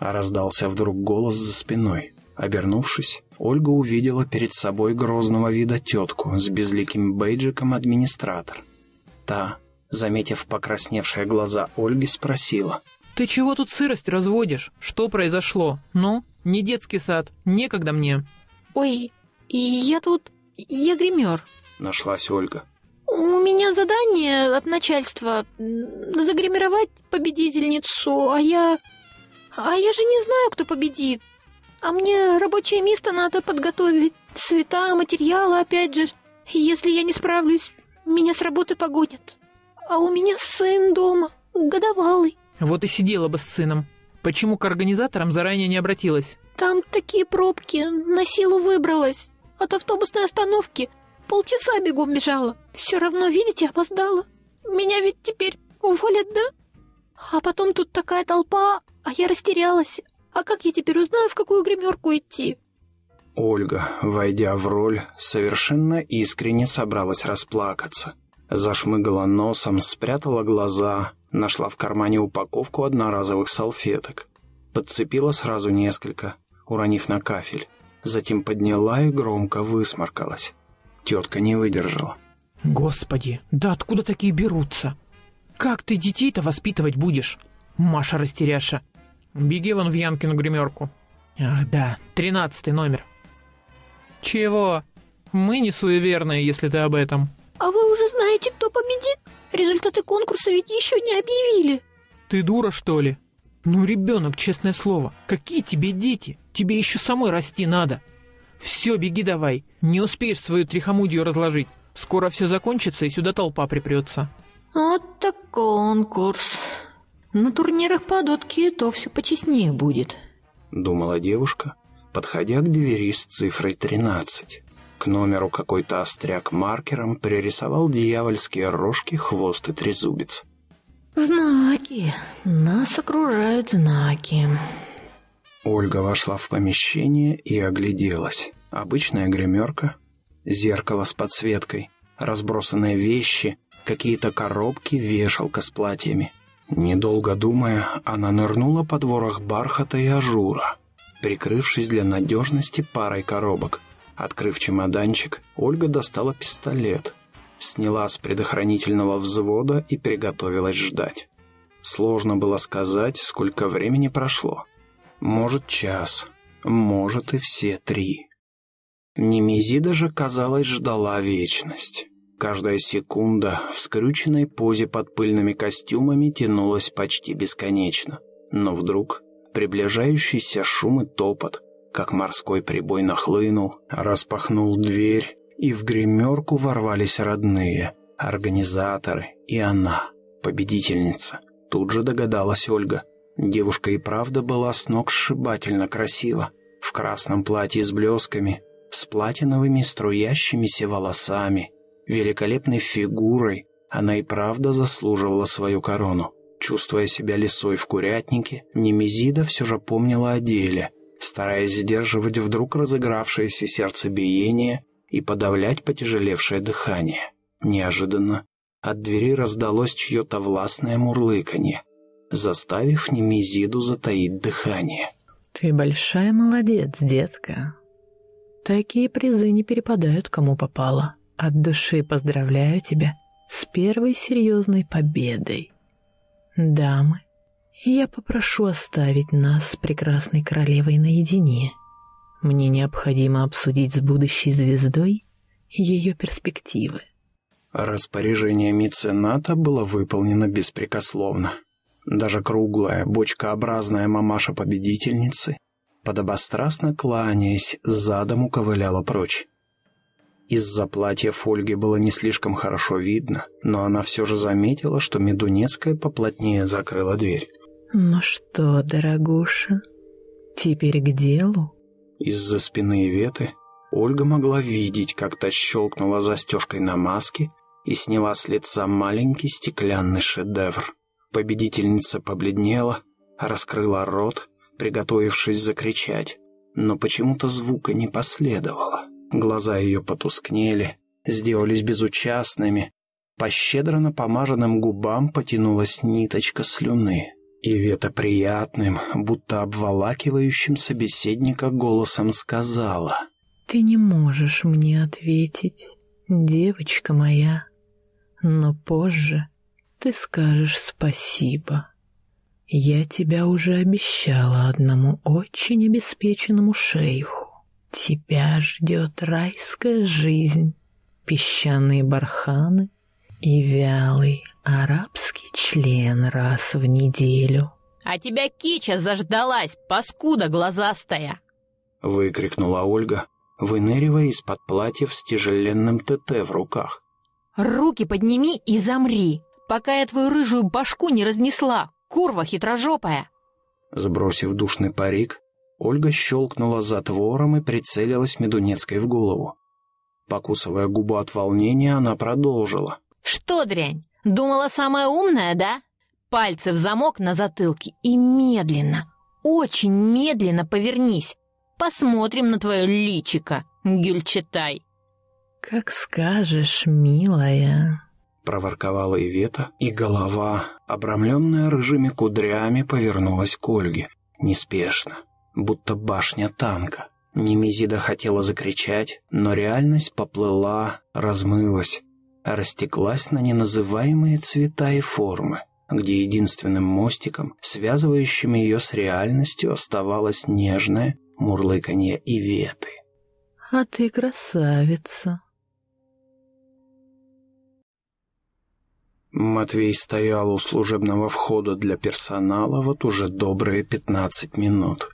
А раздался вдруг голос за спиной. Обернувшись, Ольга увидела перед собой грозного вида тетку с безликим бейджиком администратор. Та, заметив покрасневшие глаза Ольги, спросила. «Ты чего тут сырость разводишь? Что произошло? Ну, не детский сад, некогда мне». «Ой, я тут... я гример», — нашлась Ольга. «У меня задание от начальства загримировать победительницу, а я... А я же не знаю, кто победит. А мне рабочее место надо подготовить, цвета, материалы, опять же. Если я не справлюсь, меня с работы погонят. А у меня сын дома, годовалый». Вот и сидела бы с сыном. Почему к организаторам заранее не обратилась? Там такие пробки, на силу выбралась. От автобусной остановки Полчаса бегом бежала. Все равно, видите, опоздала. Меня ведь теперь уволят, да? А потом тут такая толпа, а я растерялась. А как я теперь узнаю, в какую гримерку идти?» Ольга, войдя в роль, совершенно искренне собралась расплакаться. Зашмыгала носом, спрятала глаза, нашла в кармане упаковку одноразовых салфеток. Подцепила сразу несколько, уронив на кафель. Затем подняла и громко высморкалась. Тетка не выдержала. Господи, да откуда такие берутся? Как ты детей-то воспитывать будешь? Маша растеряша. Беги вон в Янкину гримерку. Ах да, тринадцатый номер. Чего? Мы не суеверные, если ты об этом. А вы уже знаете, кто победит? Результаты конкурса ведь еще не объявили. Ты дура, что ли? Ну, ребенок, честное слово, какие тебе дети? Тебе еще самой расти надо. Все, беги давай, не успеешь свою трихомудию разложить. Скоро все закончится, и сюда толпа припрется. Вот так конкурс. На турнирах по дотке то все почестнее будет. Думала девушка, подходя к двери с цифрой 13. К номеру какой-то остряк маркером пририсовал дьявольские рожки, хвост и трезубец. Знаки. Нас окружают знаки. Ольга вошла в помещение и огляделась. Обычная гримерка, зеркало с подсветкой, разбросанные вещи, какие-то коробки, вешалка с платьями. Недолго думая, она нырнула под ворох бархата и ажура, прикрывшись для надежности парой коробок. Открыв чемоданчик, Ольга достала пистолет, сняла с предохранительного взвода и приготовилась ждать. Сложно было сказать, сколько времени прошло. Может, час, может и все три. Немезида же, казалось, ждала вечность. Каждая секунда в скрюченной позе под пыльными костюмами тянулась почти бесконечно. Но вдруг приближающийся шум и топот, как морской прибой нахлынул, распахнул дверь, и в гримерку ворвались родные, организаторы и она, победительница. Тут же догадалась Ольга. Девушка и правда была с ног сшибательно красива, в красном платье с блесками, с платиновыми струящимися волосами, великолепной фигурой, она и правда заслуживала свою корону. Чувствуя себя лисой в курятнике, Немезида все же помнила о деле, стараясь сдерживать вдруг разыгравшееся сердцебиение и подавлять потяжелевшее дыхание. Неожиданно от двери раздалось чье-то властное мурлыканье, заставив Немезиду затаить дыхание. «Ты большая молодец, детка. Такие призы не перепадают кому попало». От души поздравляю тебя с первой серьезной победой. Дамы, я попрошу оставить нас с прекрасной королевой наедине. Мне необходимо обсудить с будущей звездой ее перспективы. Распоряжение мецената было выполнено беспрекословно. Даже круглая, бочкообразная мамаша победительницы, подобострастно кланяясь, задом уковыляла прочь. Из-за платья Ольги было не слишком хорошо видно, но она все же заметила, что Медунецкая поплотнее закрыла дверь. «Ну что, дорогуша, теперь к делу?» Из-за спины Веты Ольга могла видеть, как та щелкнула застежкой на маске и сняла с лица маленький стеклянный шедевр. Победительница побледнела, раскрыла рот, приготовившись закричать, но почему-то звука не последовало. Глаза ее потускнели, сделались безучастными. По щедро напомаженным губам потянулась ниточка слюны. И Вета приятным, будто обволакивающим собеседника голосом сказала. «Ты не можешь мне ответить, девочка моя, но позже ты скажешь спасибо. Я тебя уже обещала одному очень обеспеченному шейху. Тебя ждет райская жизнь, песчаные барханы и вялый арабский член раз в неделю. А тебя кича заждалась, паскуда глазастая! Выкрикнула Ольга, выныривая из-под платьев с тяжеленным ТТ в руках. Руки подними и замри, пока я твою рыжую башку не разнесла, курва хитрожопая! Сбросив душный парик, Ольга щелкнула затвором и прицелилась Медунецкой в голову. Покусывая губу от волнения, она продолжила. «Что, дрянь, думала самая умная, да? Пальцы в замок на затылке и медленно, очень медленно повернись. Посмотрим на твое личико, Гюльчатай». «Как скажешь, милая», — проворковала Ивета, и голова, обрамленная рыжими кудрями, повернулась к Ольге, неспешно, будто башня танка. Немезида хотела закричать, но реальность поплыла, размылась. растеклась на неназываемые цвета и формы, где единственным мостиком, связывающим ее с реальностью, оставалось нежное мурлыканье Иветы. «А ты красавица!» Матвей стоял у служебного входа для персонала вот уже добрые пятнадцать минут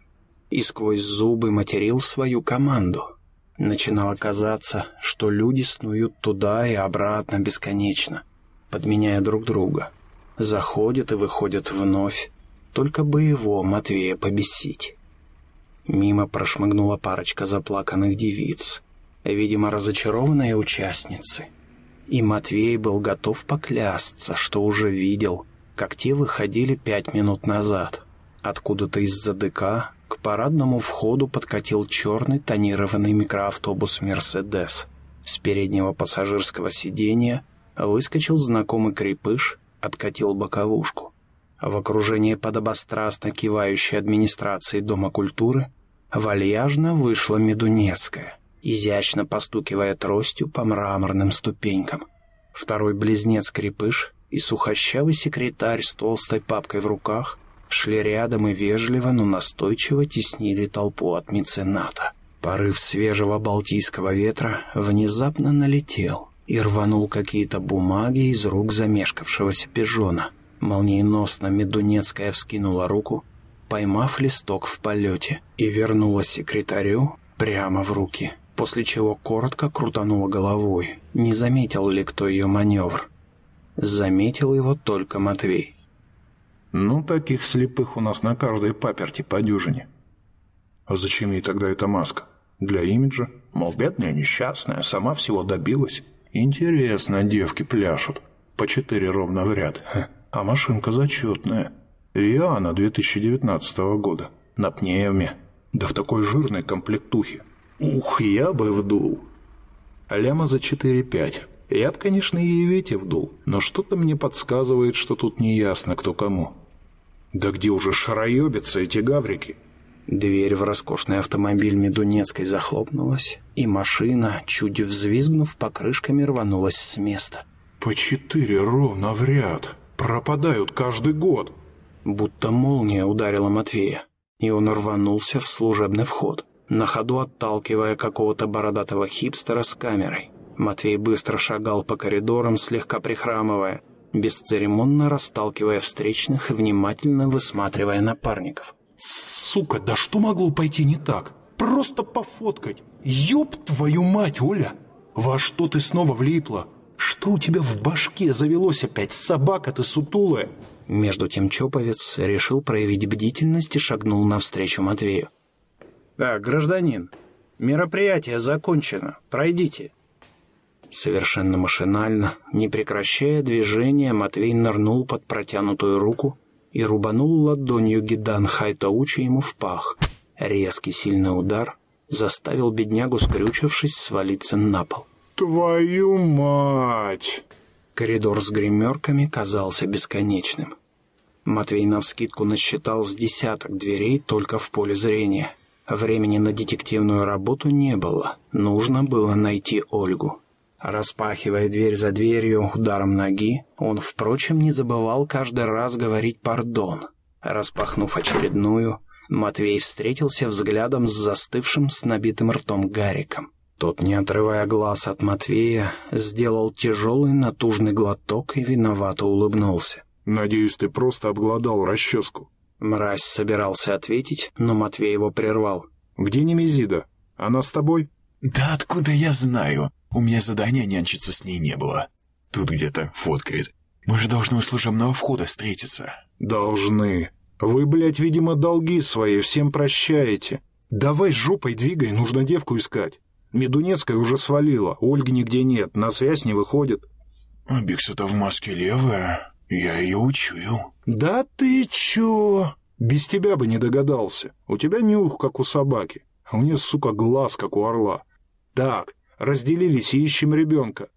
и сквозь зубы материл свою команду. Начинало казаться, что люди снуют туда и обратно бесконечно, подменяя друг друга. Заходят и выходят вновь, только бы его, Матвея, побесить. Мимо прошмыгнула парочка заплаканных девиц, видимо, разочарованные участницы — и Матвей был готов поклясться, что уже видел, как те выходили пять минут назад. Откуда-то из-за ДК к парадному входу подкатил черный тонированный микроавтобус «Мерседес». С переднего пассажирского сиденья выскочил знакомый крепыш, откатил боковушку. В окружении подобострастно кивающей администрации Дома культуры вальяжно вышла Медунецкая — изящно постукивая тростью по мраморным ступенькам. Второй близнец-крепыш и сухощавый секретарь с толстой папкой в руках шли рядом и вежливо, но настойчиво теснили толпу от мецената. Порыв свежего балтийского ветра внезапно налетел и рванул какие-то бумаги из рук замешкавшегося пижона. Молниеносно Медунецкая вскинула руку, поймав листок в полете, и вернула секретарю прямо в руки после чего коротко крутанула головой, не заметил ли кто ее маневр. Заметил его только Матвей. «Ну, таких слепых у нас на каждой паперти по дюжине». «А зачем ей тогда эта маска? Для имиджа? Мол, бедная несчастная, сама всего добилась. Интересно, девки пляшут. По четыре ровно в ряд. А машинка зачетная. Виана 2019 года. На пневме. Да в такой жирной комплектухе. Ух, я бы вдул. Ляма за 4-5. Я бы, конечно, и Ивете вдул, но что-то мне подсказывает, что тут не ясно, кто кому. Да где уже шароебятся эти гаврики? Дверь в роскошный автомобиль Медунецкой захлопнулась, и машина, чуть взвизгнув покрышками, рванулась с места. «По четыре ровно в ряд. Пропадают каждый год». Будто молния ударила Матвея, и он рванулся в служебный вход на ходу отталкивая какого-то бородатого хипстера с камерой. Матвей быстро шагал по коридорам, слегка прихрамывая, бесцеремонно расталкивая встречных и внимательно высматривая напарников. «Сука, да что могло пойти не так? Просто пофоткать! Ёб твою мать, Оля! Во что ты снова влипла? Что у тебя в башке завелось опять? Собака ты сутулая!» Между тем Чоповец решил проявить бдительность и шагнул навстречу Матвею. «Да, гражданин, мероприятие закончено. Пройдите». Совершенно машинально, не прекращая движения, Матвей нырнул под протянутую руку и рубанул ладонью Гидан Хайтауча ему в пах. Резкий сильный удар заставил беднягу, скрючившись, свалиться на пол. «Твою мать!» Коридор с гримерками казался бесконечным. Матвей навскидку насчитал с десяток дверей только в поле зрения — Времени на детективную работу не было. Нужно было найти Ольгу. Распахивая дверь за дверью ударом ноги, он, впрочем, не забывал каждый раз говорить «пардон». Распахнув очередную, Матвей встретился взглядом с застывшим с набитым ртом Гариком. Тот, не отрывая глаз от Матвея, сделал тяжелый натужный глоток и виновато улыбнулся. «Надеюсь, ты просто обглодал расческу». Мразь собирался ответить, но Матвей его прервал. «Где Немезида? Она с тобой?» «Да откуда я знаю? У меня задания нянчиться с ней не было. Тут где-то фоткает. Мы же должны у служебного входа встретиться». «Должны. Вы, блядь, видимо, долги свои всем прощаете. Давай жопой двигай, нужно девку искать. Медунецкая уже свалила, Ольги нигде нет, на связь не выходит». «А Бикса-то в маске левая, я ее учуял». «Да ты чё? Без тебя бы не догадался. У тебя нюх, как у собаки, а у нее, сука, глаз, как у орла. Так, разделились и ищем ребенка».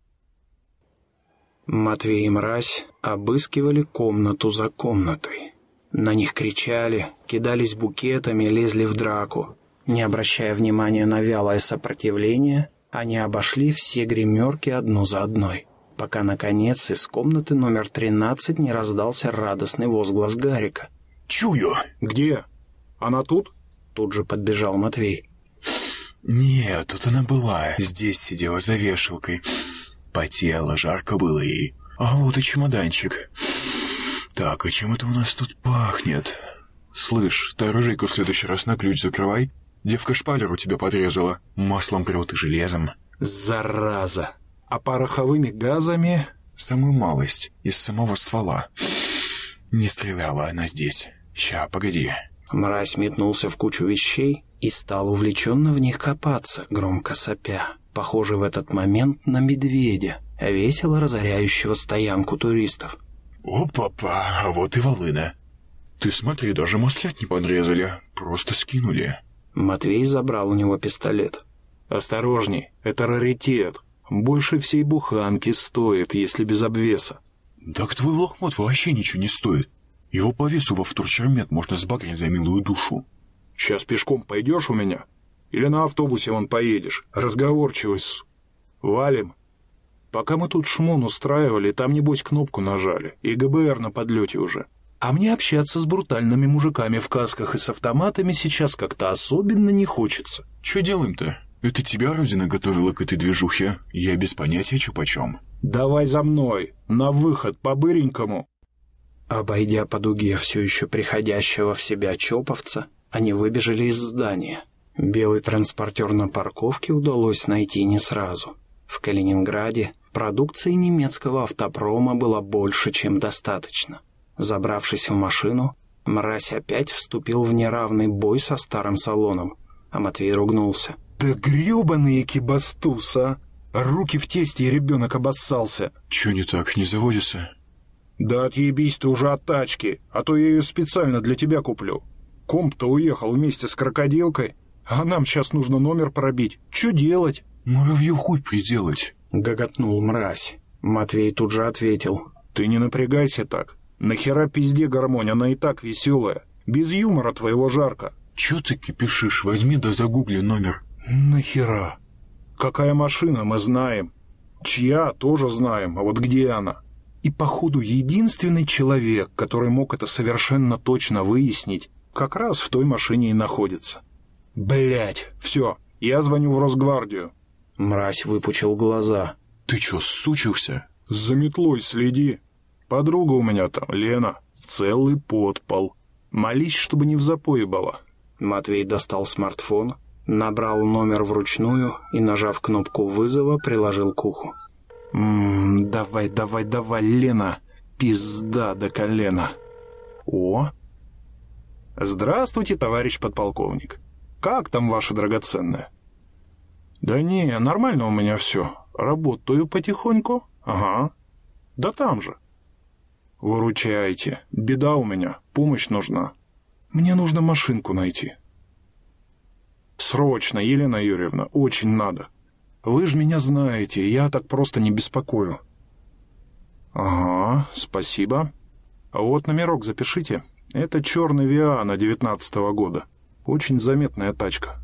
Матвей и Мразь обыскивали комнату за комнатой. На них кричали, кидались букетами, лезли в драку. Не обращая внимания на вялое сопротивление, они обошли все гримерки одну за одной. пока, наконец, из комнаты номер 13 не раздался радостный возглас Гарика. «Чую!» Где? Она тут? Тут же подбежал Матвей. «Нет, тут она была. Здесь сидела за вешалкой. Потела, жарко было ей. А вот и чемоданчик. Так, а чем это у нас тут пахнет? Слышь, ты оружейку в следующий раз на ключ закрывай. Девка шпалер у тебя подрезала. Маслом прет и железом. Зараза! А пороховыми газами? Самую малость, из самого ствола. Не стреляла она здесь. Ща, погоди. Мразь метнулся в кучу вещей и стал увлеченно в них копаться, громко сопя. Похоже в этот момент на медведя, весело разоряющего стоянку туристов. Опа-па, а вот и волына. Ты смотри, даже маслят не подрезали, просто скинули. Матвей забрал у него пистолет. Осторожней, это раритет. Больше всей буханки стоит, если без обвеса. Так твой лохмот вообще ничего не стоит. Его по весу во вторчермет можно сбагрить за милую душу. Сейчас пешком пойдешь у меня? Или на автобусе вон поедешь? Разговорчивый с... Валим. Пока мы тут шмон устраивали, там, небось, кнопку нажали. И ГБР на подлете уже. А мне общаться с брутальными мужиками в касках и с автоматами сейчас как-то особенно не хочется. Че делаем-то? Это тебя Родина готовила к этой движухе? Я без понятия, чё почем. Давай за мной, на выход, по-быренькому. Обойдя по дуге все еще приходящего в себя чоповца, они выбежали из здания. Белый транспортер на парковке удалось найти не сразу. В Калининграде продукции немецкого автопрома было больше, чем достаточно. Забравшись в машину, мразь опять вступил в неравный бой со старым салоном, а Матвей ругнулся. Да гребаный экибастуз, а! Руки в тесте, и ребенок обоссался. Чё не так, не заводится? Да отъебись ты уже от тачки, а то я ее специально для тебя куплю. Комп-то уехал вместе с крокодилкой, а нам сейчас нужно номер пробить. Что делать? Муравью хуй приделать. Гоготнул мразь. Матвей тут же ответил. Ты не напрягайся так. Нахера пизде гармонь, она и так веселая. Без юмора твоего жарко. Чё ты кипишишь? Возьми да загугли номер. Нахера? Какая машина, мы знаем. Чья, тоже знаем, а вот где она? И, походу, единственный человек, который мог это совершенно точно выяснить, как раз в той машине и находится. Блять, все, я звоню в Росгвардию. Мразь выпучил глаза. Ты чё, сучился? За метлой следи. Подруга у меня там, Лена, целый подпол. Молись, чтобы не в запое была. Матвей достал смартфон, набрал номер вручную и, нажав кнопку вызова, приложил к уху. «Ммм, давай, давай, давай, Лена, пизда до колена». «О!» «Здравствуйте, товарищ подполковник. Как там ваше драгоценное?» «Да не, нормально у меня все. Работаю потихоньку. Ага. Да там же». «Выручайте. Беда у меня. Помощь нужна. Мне нужно машинку найти». «Срочно, Елена Юрьевна, очень надо. Вы же меня знаете, я так просто не беспокою». «Ага, спасибо. Вот номерок запишите. Это черный Виана девятнадцатого года. Очень заметная тачка».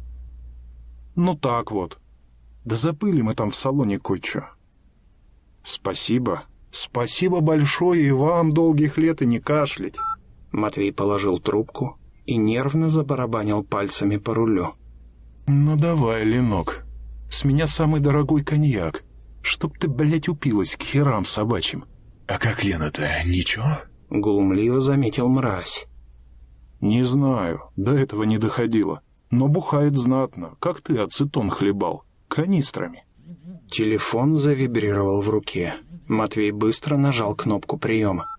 «Ну так вот. Да забыли мы там в салоне кое-что». «Спасибо. Спасибо большое и вам долгих лет и не кашлять». Матвей положил трубку и нервно забарабанил пальцами по рулю. «Ну давай, Ленок, с меня самый дорогой коньяк. Чтоб ты, блядь, упилась к херам собачьим». А как Лена-то, ничего? Глумливо заметил мразь. «Не знаю, до этого не доходило. Но бухает знатно, как ты ацетон хлебал, канистрами». Телефон завибрировал в руке. Матвей быстро нажал кнопку приема.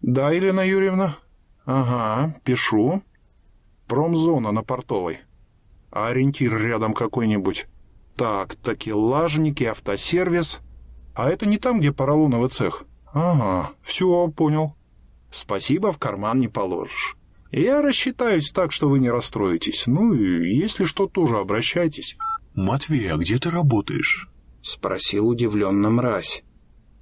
«Да, Елена Юрьевна?» «Ага, пишу. Промзона на портовой. А ориентир рядом какой-нибудь. Так, такелажники, автосервис. А это не там, где поролоновый цех? Ага, все, понял. Спасибо, в карман не положишь. Я рассчитаюсь так, что вы не расстроитесь. Ну, и если что, тоже обращайтесь». Матвей, а где ты работаешь? Спросил удивленно мразь.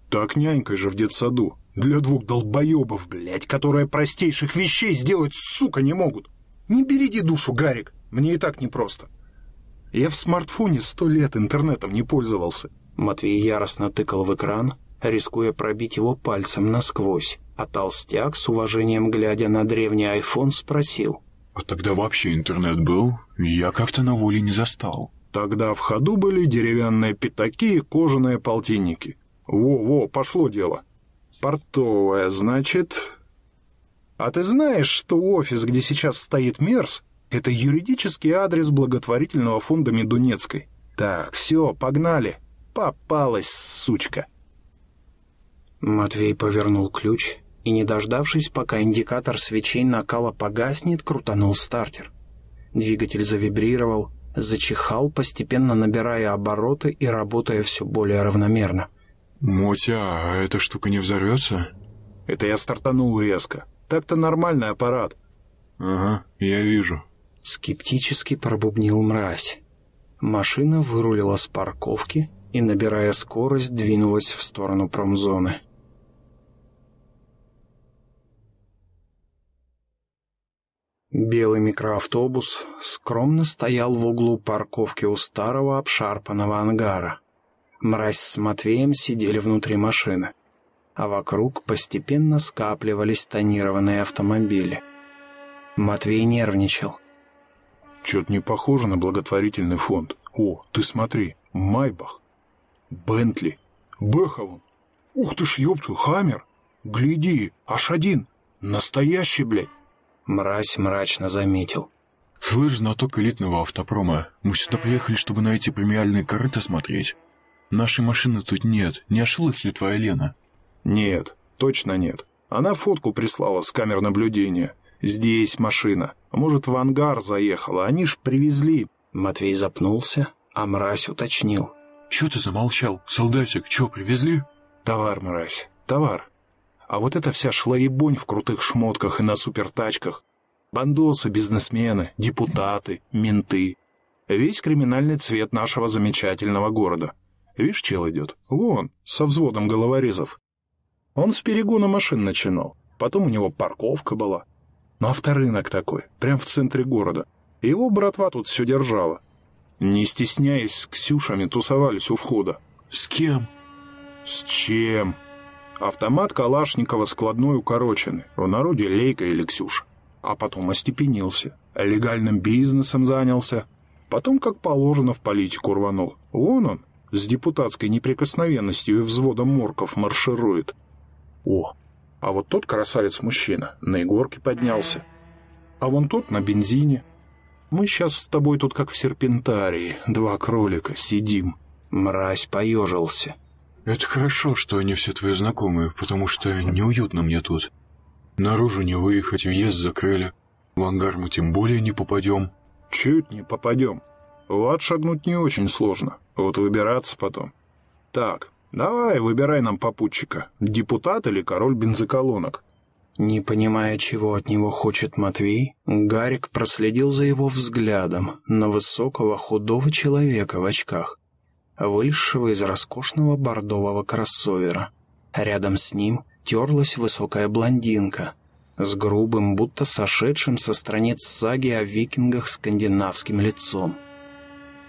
Так нянькой же в детсаду. Для двух долбоебов, блядь, которые простейших вещей сделать, сука, не могут. Не берите душу, Гарик, мне и так непросто. Я в смартфоне сто лет интернетом не пользовался. Матвей яростно тыкал в экран, рискуя пробить его пальцем насквозь, а толстяк, с уважением глядя на древний айфон, спросил. «А тогда вообще интернет был? Я как-то на воле не застал». Тогда в ходу были деревянные пятаки и кожаные полтинники. Во-во, пошло дело. Портовая, значит... А ты знаешь, что офис, где сейчас стоит МЕРС, это юридический адрес благотворительного фонда Медунецкой? Так, все, погнали. Попалась, сучка. Матвей повернул ключ и, не дождавшись, пока индикатор свечей накала погаснет, крутанул стартер. Двигатель завибрировал, зачихал, постепенно набирая обороты и работая все более равномерно. «Мотя, а эта штука не взорвется?» Это я стартанул резко. Так-то нормальный аппарат. «Ага, я вижу». Скептически пробубнил мразь. Машина вырулила с парковки и, набирая скорость, двинулась в сторону промзоны. Белый микроавтобус скромно стоял в углу парковки у старого обшарпанного ангара. Мразь с Матвеем сидели внутри машины, а вокруг постепенно скапливались тонированные автомобили. Матвей нервничал. Чё-то не похоже на благотворительный фонд. О, ты смотри, Майбах, Бентли, Беховун. Ух ты ж, ёпту, Хаммер. Гляди, аж один. Настоящий, блядь. Мразь мрачно заметил. «Слышь, знаток элитного автопрома, мы сюда приехали, чтобы на эти премиальные корыта смотреть. Нашей машины тут нет, не ошиблась ли твоя Лена?» Нет, точно нет. Она фотку прислала с камер наблюдения. Здесь машина. Может, в ангар заехала, они ж привезли. Матвей запнулся, а мразь уточнил. «Чё ты замолчал? Солдатик, чё, привезли?» Товар, мразь, товар. А вот эта вся шлаебонь в крутых шмотках и на супертачках. Бандосы, бизнесмены, депутаты, менты. Весь криминальный цвет нашего замечательного города. Видишь, чел идет? Вон, со взводом головорезов. Он с перегона машин начинал. Потом у него парковка была. Ну, авторынок такой, прям в центре города. Его братва тут все держала. Не стесняясь, с Ксюшами тусовались у входа. «С кем?» «С чем?» Автомат Калашникова складной укороченный, в народе Лейка или Ксюша. А потом остепенился, легальным бизнесом занялся. Потом, как положено, в политику рванул. Вон он, с депутатской неприкосновенностью и взводом морков марширует. О, а вот тот красавец-мужчина на игорке поднялся. А вон тот на бензине. Мы сейчас с тобой тут как в серпентарии, два кролика, сидим. Мразь поежился. «Это хорошо, что они все твои знакомые, потому что неуютно мне тут. Наружу не выехать, въезд закрыли. В ангар мы тем более не попадем». Чуть не попадем. В ад шагнуть не очень сложно. Вот выбираться потом. Так, давай, выбирай нам попутчика. Депутат или король бензоколонок. Не понимая, чего от него хочет Матвей, Гарик проследил за его взглядом на высокого худого человека в очках, вылезшего из роскошного бордового кроссовера. Рядом с ним терлась высокая блондинка с грубым, будто сошедшим со страниц саги о викингах скандинавским лицом.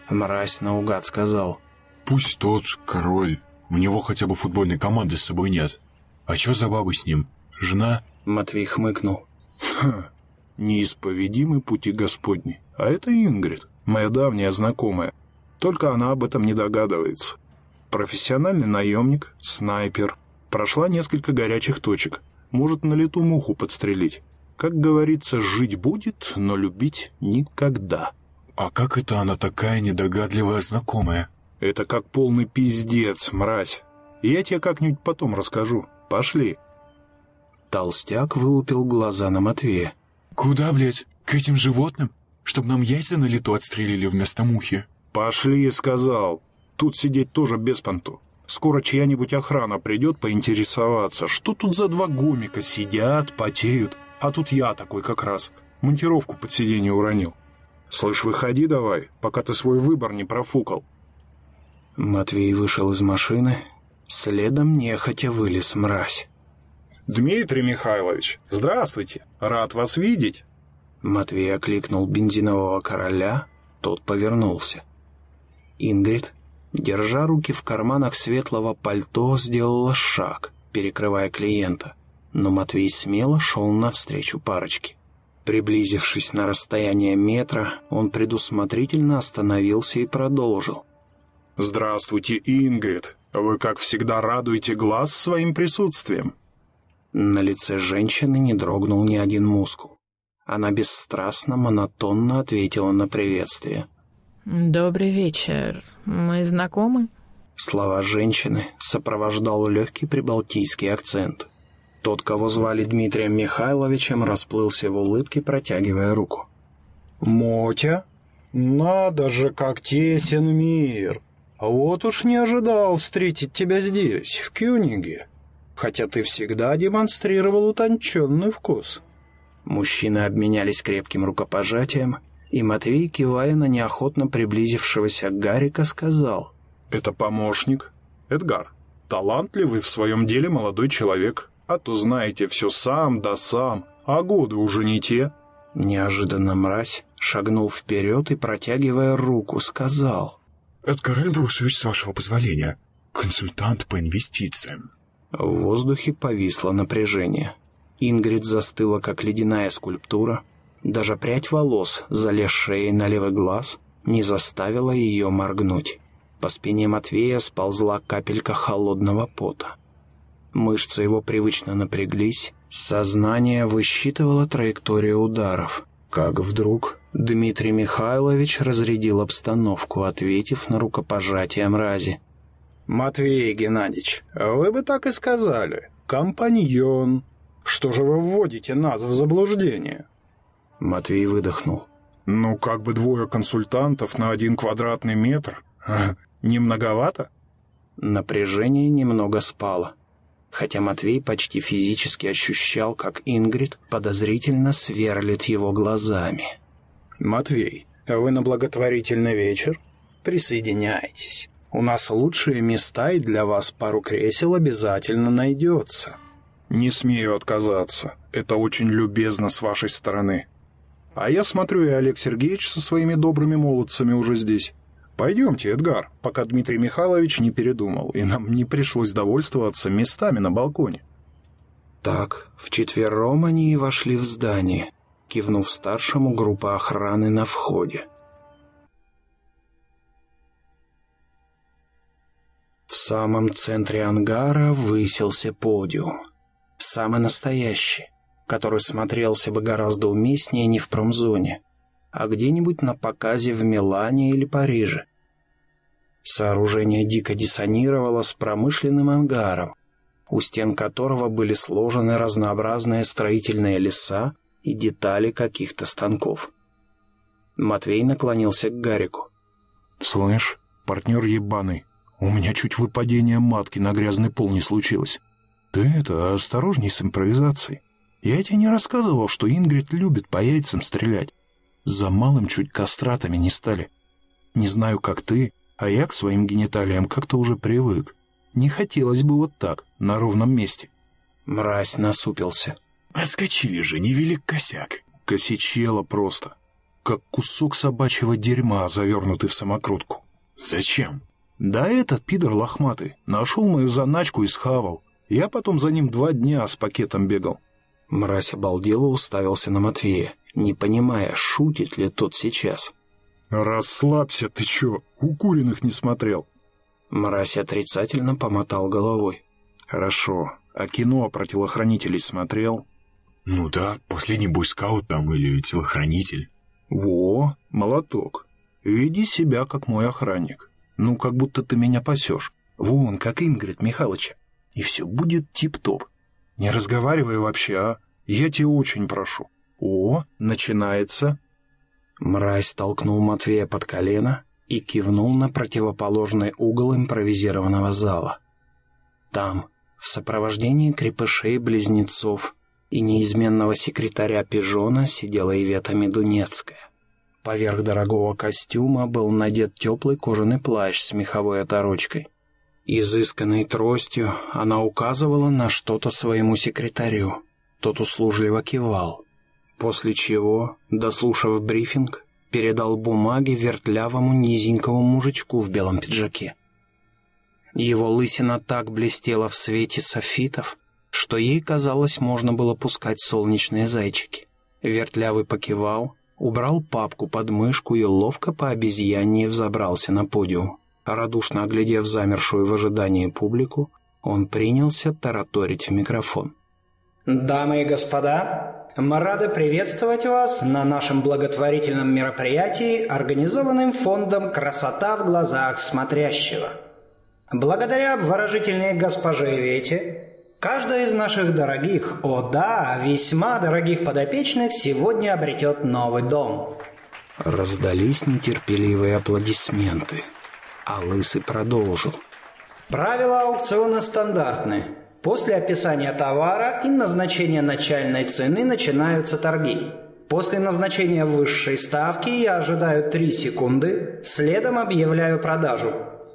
Мразь наугад сказал. «Пусть тот король. У него хотя бы футбольной команды с собой нет. А чё за баба с ним? Жена?» Матвей хмыкнул. Ха, неисповедимы пути Господни. А это Ингрид, моя давняя знакомая. Только она об этом не догадывается. Профессиональный наемник, снайпер. Прошла несколько горячих точек. Может на лету муху подстрелить. Как говорится, жить будет, но любить никогда. «А как это она такая недогадливая знакомая?» Это как полный пиздец, мразь. Я тебе как-нибудь потом расскажу. Пошли. Толстяк вылупил глаза на Матвея. «Куда, блядь? К этим животным? Чтоб нам яйца на лету отстрелили вместо мухи?» «Пошли», — сказал. «Тут сидеть тоже без понту. Скоро чья-нибудь охрана придет поинтересоваться, что тут за два гомика сидят, потеют, а тут я такой как раз монтировку под сиденье уронил. Слышь, выходи давай, пока ты свой выбор не профукал». Матвей вышел из машины, следом нехотя вылез мразь. «Дмитрий Михайлович, здравствуйте, рад вас видеть». Матвей окликнул бензинового короля, тот повернулся. Ингрид, Держа руки в карманах светлого пальто, сделала шаг, перекрывая клиента. Но Матвей смело шел навстречу парочке. Приблизившись на расстояние метра, он предусмотрительно остановился и продолжил. «Здравствуйте, Ингрид. Вы, как всегда, радуете глаз своим присутствием». На лице женщины не дрогнул ни один мускул. Она бесстрастно, монотонно ответила на приветствие. «Добрый вечер. Мы знакомы?» Слова женщины сопровождал легкий прибалтийский акцент. Тот, кого звали Дмитрием Михайловичем, расплылся в улыбке, протягивая руку. «Мотя? Надо же, как тесен мир! Вот уж не ожидал встретить тебя здесь, в Кюниге, хотя ты всегда демонстрировал утонченный вкус». Мужчины обменялись крепким рукопожатием, и Матвей, кивая на неохотно приблизившегося Гарика, сказал. «Это помощник. Эдгар. Талантливый в своем деле молодой человек. А то знаете, все сам да сам, а годы уже не те». Неожиданно мразь шагнул вперед и, протягивая руку, сказал. «Эдгар Эльбрусович, с вашего позволения, консультант по инвестициям». В воздухе повисло напряжение. Ингрид застыла, как ледяная скульптура. Даже прядь волос, залезшая на левый глаз, не заставила ее моргнуть. По спине Матвея сползла капелька холодного пота. Мышцы его привычно напряглись, сознание высчитывало траекторию ударов. Как вдруг Дмитрий Михайлович разрядил обстановку, ответив на рукопожатие мрази. «Матвей Геннадьевич, вы бы так и сказали. Компаньон. Что же вы вводите нас в заблуждение?» Матвей выдохнул. «Ну, как бы двое консультантов на один квадратный метр. Не многовато?» Напряжение немного спало хотя Матвей почти физически ощущал, как Ингрид подозрительно сверлит его глазами. «Матвей, вы на благотворительный вечер? Присоединяйтесь. У нас лучшие места, и для вас пару кресел обязательно найдется». «Не смею отказаться. Это очень любезно с вашей стороны. А я смотрю, и Олег Сергеевич со своими добрыми молодцами уже здесь. «Пойдемте, Эдгар, пока Дмитрий Михайлович не передумал, и нам не пришлось довольствоваться местами на балконе». Так, вчетвером они и вошли в здание, кивнув старшему группа охраны на входе. В самом центре ангара высился подиум. Самый настоящий, который смотрелся бы гораздо уместнее не в промзоне, а где-нибудь на показе в Милане или Париже. Сооружение дико диссонировало с промышленным ангаром, у стен которого были сложены разнообразные строительные леса и детали каких-то станков. Матвей наклонился к Гарику. «Слышь, партнер ебаный, у меня чуть выпадение матки на грязный пол не случилось. Ты это, осторожней с импровизацией. Я тебе не рассказывал, что Ингрид любит по яйцам стрелять. За малым чуть кастратами не стали. Не знаю, как ты, а я к своим гениталиям как-то уже привык. Не хотелось бы вот так, на ровном месте. Мразь насупился. Отскочили же, невелик косяк. Косичело просто. Как кусок собачьего дерьма, завернутый в самокрутку. Зачем? Да этот пидор лохматый нашел мою заначку и схавал. Я потом за ним два дня с пакетом бегал. Мразь обалдело уставился на Матвея не понимая, шутит ли тот сейчас. «Расслабься, ты чё, укуренных не смотрел?» Мразь отрицательно помотал головой. «Хорошо, а кино про телохранителей смотрел?» «Ну да, последний бойскаут там или телохранитель». «Во, молоток. Веди себя, как мой охранник. Ну, как будто ты меня пасешь. Вон, как Ингрид Михайловича. И все будет тип-топ. Не разговаривай вообще, а? Я тебя очень прошу. «О, начинается!» Мразь толкнул Матвея под колено и кивнул на противоположный угол импровизированного зала. Там, в сопровождении крепышей-близнецов и неизменного секретаря Пижона, сидела Ивета Медунецкая. Поверх дорогого костюма был надет теплый кожаный плащ с меховой оторочкой. Изысканной тростью она указывала на что-то своему секретарю. Тот услужливо кивал после чего, дослушав брифинг, передал бумаги вертлявому низенькому мужичку в белом пиджаке. Его лысина так блестела в свете софитов, что ей казалось, можно было пускать солнечные зайчики. Вертлявый покивал, убрал папку под мышку и ловко по обезьянье взобрался на подиум. Радушно оглядев замершую в ожидании публику, он принялся тараторить в микрофон. «Дамы и господа, мы рады приветствовать вас на нашем благотворительном мероприятии, организованном фондом «Красота в глазах смотрящего». Благодаря обворожительной госпоже Ивете, каждая из наших дорогих, о да, весьма дорогих подопечных сегодня обретет новый дом. Раздались нетерпеливые аплодисменты, а Лысый продолжил. Правила аукциона стандартны. После описания товара и назначения начальной цены начинаются торги. После назначения высшей ставки я ожидаю 3 секунды, следом объявляю продажу.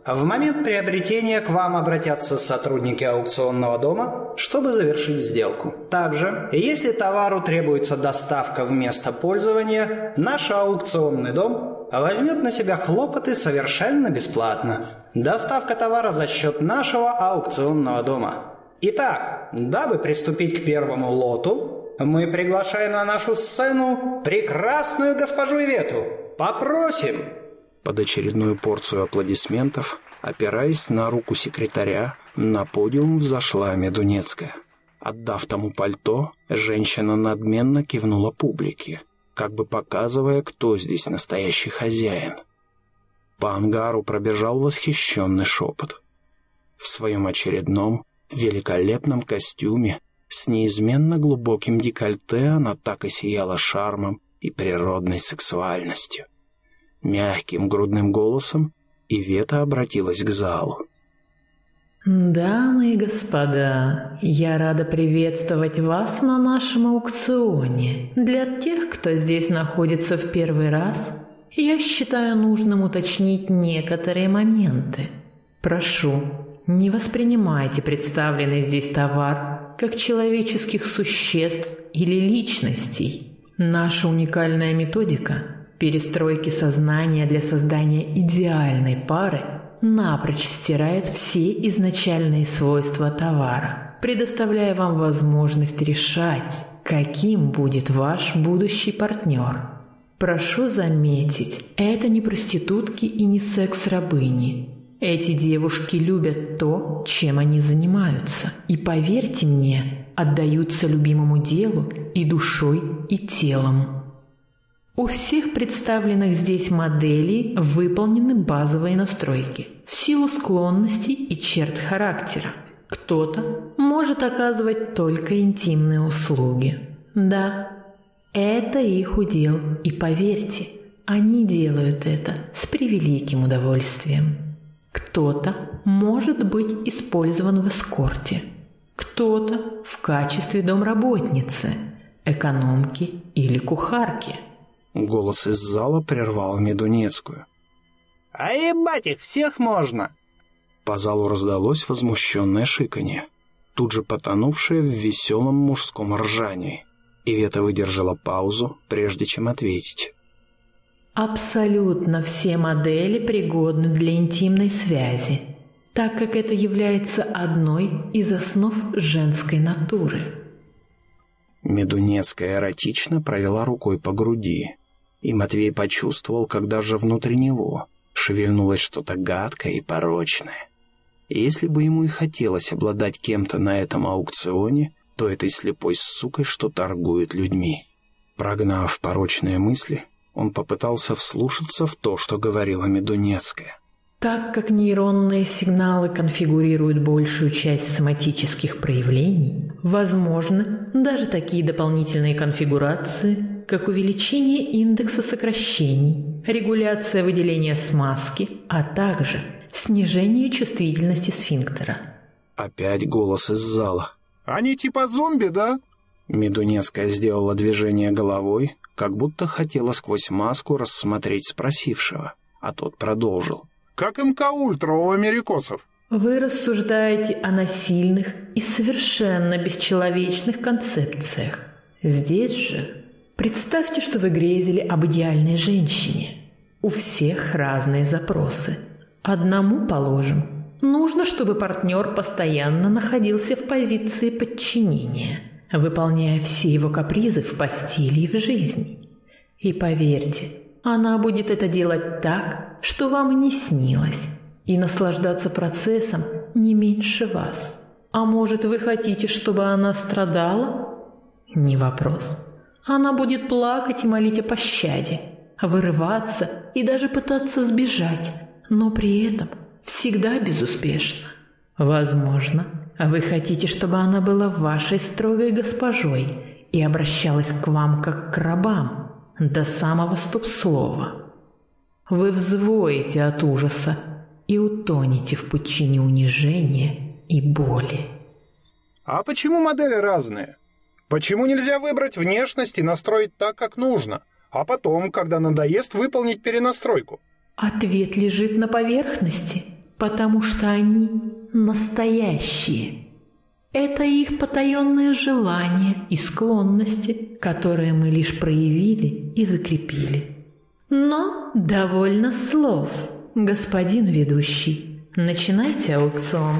В момент приобретения к вам обратятся сотрудники аукционного дома, чтобы завершить сделку. Также, если товару требуется доставка в место пользования, наш аукционный дом возьмет на себя хлопоты совершенно бесплатно. Доставка товара за счет нашего аукционного дома. Итак, дабы приступить к первому лоту, мы приглашаем на нашу сцену прекрасную госпожу Ивету. Попросим. Под очередную порцию аплодисментов, опираясь на руку секретаря, на подиум взошла Медунецкая. Отдав тому пальто, женщина надменно кивнула публике, как бы показывая, кто здесь настоящий хозяин. По ангару пробежал восхищенный шепот. В своем очередном, великолепном костюме, с неизменно глубоким декольте она так и сияла шармом и природной сексуальностью. Мягким грудным голосом Ивета обратилась к залу. «Дамы и господа, я рада приветствовать вас на нашем аукционе. Для тех, кто здесь находится в первый раз, я считаю нужным уточнить некоторые моменты. Прошу, не воспринимайте представленный здесь товар как человеческих существ или личностей. Наша уникальная методика перестройки сознания для создания идеальной пары напрочь стирает все изначальные свойства товара, предоставляя вам возможность решать, каким будет ваш будущий партнер. Прошу заметить, это не проститутки и не секс-рабыни. Эти девушки любят то, чем они занимаются. И поверьте мне, отдаются любимому делу и душой, и телом. У всех представленных здесь моделей выполнены базовые настройки в силу склонностей и черт характера. Кто-то может оказывать только интимные услуги. Да, это их удел, и поверьте, они делают это с превеликим удовольствием. Кто-то может быть использован в эскорте, кто-то в качестве домработницы, экономки или кухарки. Голос из зала прервал Медунецкую. «А ебать их всех можно!» По залу раздалось возмущенное шиканье, тут же потонувшее в веселом мужском ржании. Ивета выдержала паузу, прежде чем ответить. Абсолютно все модели пригодны для интимной связи, так как это является одной из основ женской натуры. Медунецкая эротично провела рукой по груди, и Матвей почувствовал, как даже внутри него шевельнулось что-то гадкое и порочное. И если бы ему и хотелось обладать кем-то на этом аукционе, то этой слепой сукой, что торгует людьми. Прогнав порочные мысли, он попытался вслушаться в то, что говорила Медунецкая. Так как нейронные сигналы конфигурируют большую часть соматических проявлений, возможны даже такие дополнительные конфигурации, как увеличение индекса сокращений, регуляция выделения смазки, а также снижение чувствительности сфинктера. Опять голос из зала. Они типа зомби, да? Медунецкая сделала движение головой, как будто хотела сквозь маску рассмотреть спросившего, а тот продолжил. «Как МК Ультра у америкосов?» Вы рассуждаете о насильных и совершенно бесчеловечных концепциях. Здесь же представьте, что вы грезили об идеальной женщине. У всех разные запросы. Одному положим Нужно, чтобы партнер постоянно находился в позиции подчинения, выполняя все его капризы в постели и в жизни. И поверьте, она будет это делать так, что вам не снилось, и наслаждаться процессом не меньше вас. А может, вы хотите, чтобы она страдала? Не вопрос. Она будет плакать и молить о пощаде, вырываться и даже пытаться сбежать, но при этом всегда безуспешно. Возможно, вы хотите, чтобы она была вашей строгой госпожой и обращалась к вам как к рабам до самого стоп-слова. Вы взвоите от ужаса и утонете в пучине унижения и боли. А почему модели разные? Почему нельзя выбрать внешность и настроить так, как нужно, а потом, когда надоест, выполнить перенастройку? Ответ лежит на поверхности – потому что они настоящие. Это их потаенные желания и склонности, которые мы лишь проявили и закрепили. Но довольно слов, господин ведущий. Начинайте аукцион.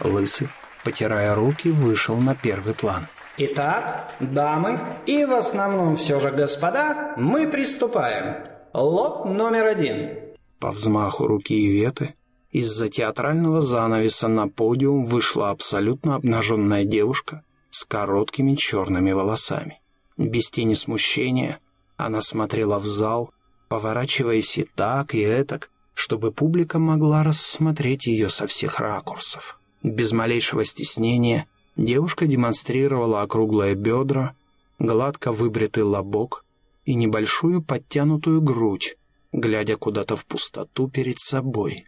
Лысый, потирая руки, вышел на первый план. Итак, дамы и в основном все же господа, мы приступаем. Лот номер один. По взмаху руки Иветы из-за театрального занавеса на подиум вышла абсолютно обнаженная девушка с короткими черными волосами. Без тени смущения она смотрела в зал, поворачиваясь и так, и этак, чтобы публика могла рассмотреть ее со всех ракурсов. Без малейшего стеснения девушка демонстрировала округлые бедра, гладко выбритый лобок и небольшую подтянутую грудь, глядя куда-то в пустоту перед собой.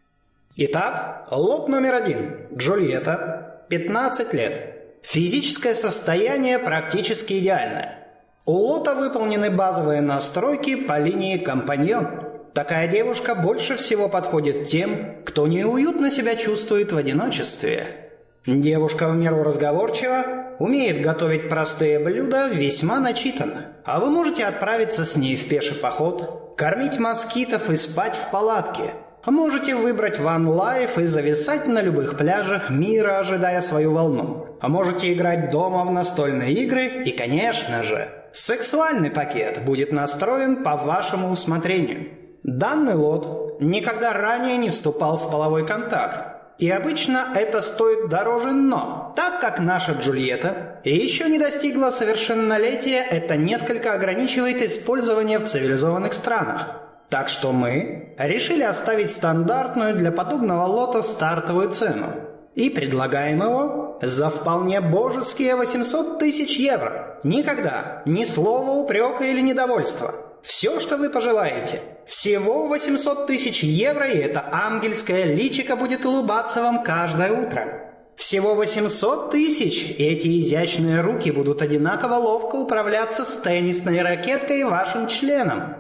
Итак, лот номер один. Джульетта, 15 лет. Физическое состояние практически идеальное. У лота выполнены базовые настройки по линии компаньон. Такая девушка больше всего подходит тем, кто неуютно себя чувствует в одиночестве. Девушка в меру разговорчива, умеет готовить простые блюда, весьма начитана. А вы можете отправиться с ней в пеший поход, кормить москитов и спать в палатке – можете выбрать One Life и зависать на любых пляжах мира, ожидая свою волну. А можете играть дома в настольные игры и, конечно же, сексуальный пакет будет настроен по вашему усмотрению. Данный лот никогда ранее не вступал в половой контакт, и обычно это стоит дороже, но так как наша Джульетта еще не достигла совершеннолетия, это несколько ограничивает использование в цивилизованных странах. Так что мы решили оставить стандартную для подобного лота стартовую цену. И предлагаем его за вполне божеские 800 тысяч евро. Никогда ни слова упрека или недовольства. Все, что вы пожелаете. Всего 800 тысяч евро, и это ангельское личико будет улыбаться вам каждое утро. Всего 800 тысяч, и эти изящные руки будут одинаково ловко управляться с теннисной ракеткой и вашим членом.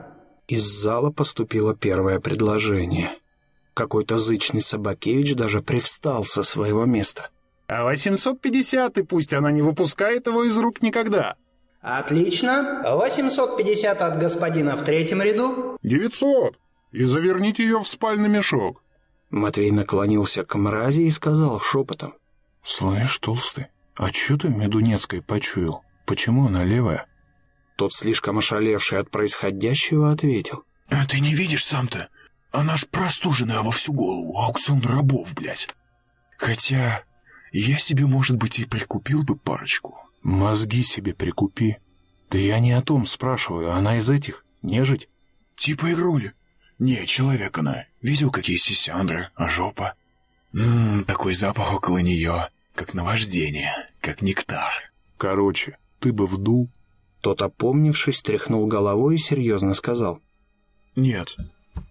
Из зала поступило первое предложение. Какой-то зычный Собакевич даже привстал со своего места. «А 850, и пусть она не выпускает его из рук никогда!» «Отлично. 850 от господина в третьем ряду». «900. И заверните ее в спальный мешок». Матвей наклонился к мрази и сказал шепотом. «Слышь, толстый, а чё ты в Медунецкой почуял? Почему она левая?» Тот, слишком ошалевший от происходящего, ответил. «А ты не видишь сам-то? Она ж простуженная во всю голову, аукцион рабов, блядь. Хотя я себе, может быть, и прикупил бы парочку». «Мозги себе прикупи. Да я не о том спрашиваю, она из этих, нежить?» «Типа игрули. Не, человек она. Видел, какие сисяндры, а жопа? Ммм, такой запах около нее, как наваждение, как нектар». «Короче, ты бы вдул, тот, опомнившись, тряхнул головой и серьезно сказал. «Нет,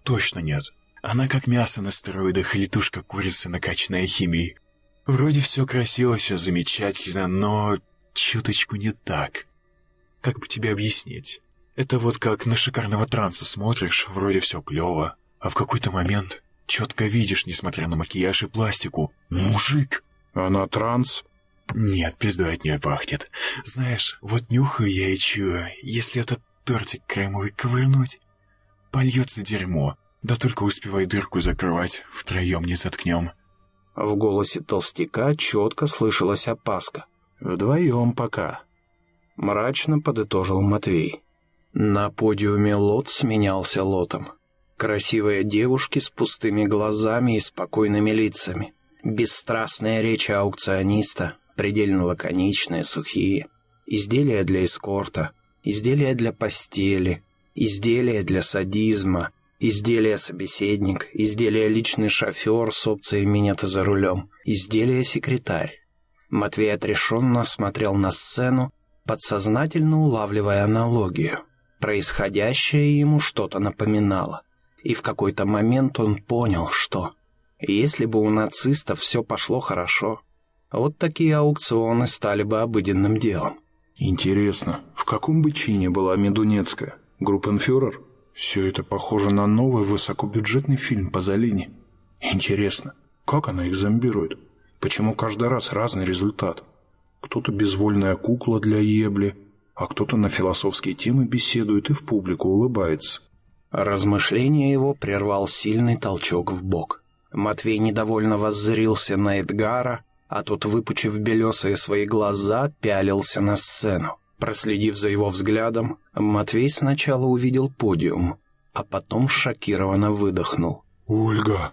точно нет. Она как мясо на стероидах или тушка курицы, накачанная химией. Вроде все красиво, все замечательно, но чуточку не так. Как бы тебе объяснить? Это вот как на шикарного транса смотришь, вроде все клево, а в какой-то момент четко видишь, несмотря на макияж и пластику, мужик. Она транс? Нет, пиздой от нее пахнет. Знаешь, вот нюхаю я и чую, если этот тортик кремовый ковырнуть, польется дерьмо. Да только успевай дырку закрывать, втроем не заткнем. В голосе толстяка четко слышалась опаска. «Вдвоем пока», — мрачно подытожил Матвей. На подиуме лот сменялся лотом. Красивые девушки с пустыми глазами и спокойными лицами. Бесстрастная речь аукциониста, предельно лаконичные, сухие. Изделия для эскорта, изделия для постели, изделия для садизма, изделия собеседник, изделия личный шофер с опцией минета за рулем, изделия секретарь. Матвей отрешенно смотрел на сцену, подсознательно улавливая аналогию. Происходящее ему что-то напоминало. И в какой-то момент он понял, что... Если бы у нацистов все пошло хорошо, вот такие аукционы стали бы обыденным делом. Интересно, в каком бы чине была Медунецкая? Группенфюрер? Все это похоже на новый высокобюджетный фильм по Залине. Интересно, как она их зомбирует? Почему каждый раз разный результат? Кто-то безвольная кукла для ебли, а кто-то на философские темы беседует и в публику улыбается. Размышление его прервал сильный толчок в бок. Матвей недовольно воззрился на Эдгара, а тот, выпучив белесые свои глаза, пялился на сцену. Проследив за его взглядом, Матвей сначала увидел подиум, а потом шокированно выдохнул. «Ольга!»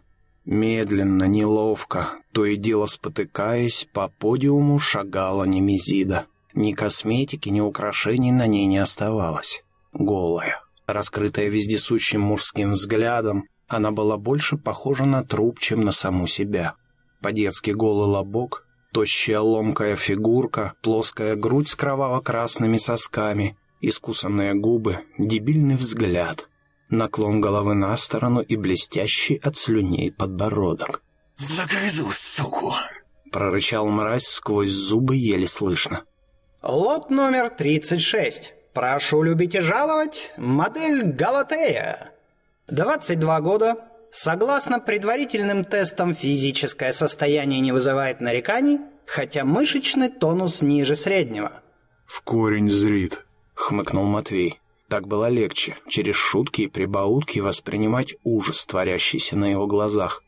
Медленно, неловко, то и дело спотыкаясь, по подиуму шагала Немезида. Ни косметики, ни украшений на ней не оставалось. Голая, раскрытая вездесущим мужским взглядом, она была больше похожа на труп, чем на саму себя. По-детски голый лобок, тощая ломкая фигурка, плоская грудь с кроваво-красными сосками, искусанные губы, дебильный взгляд, наклон головы на сторону и блестящий от слюней подбородок. «Загрызу, суку!» — прорычал мразь сквозь зубы еле слышно. «Лот номер 36. Прошу любить и жаловать. Модель Галатея. 22 года, Согласно предварительным тестам, физическое состояние не вызывает нареканий, хотя мышечный тонус ниже среднего. «В корень зрит», — хмыкнул Матвей. Так было легче, через шутки и прибаутки воспринимать ужас, творящийся на его глазах.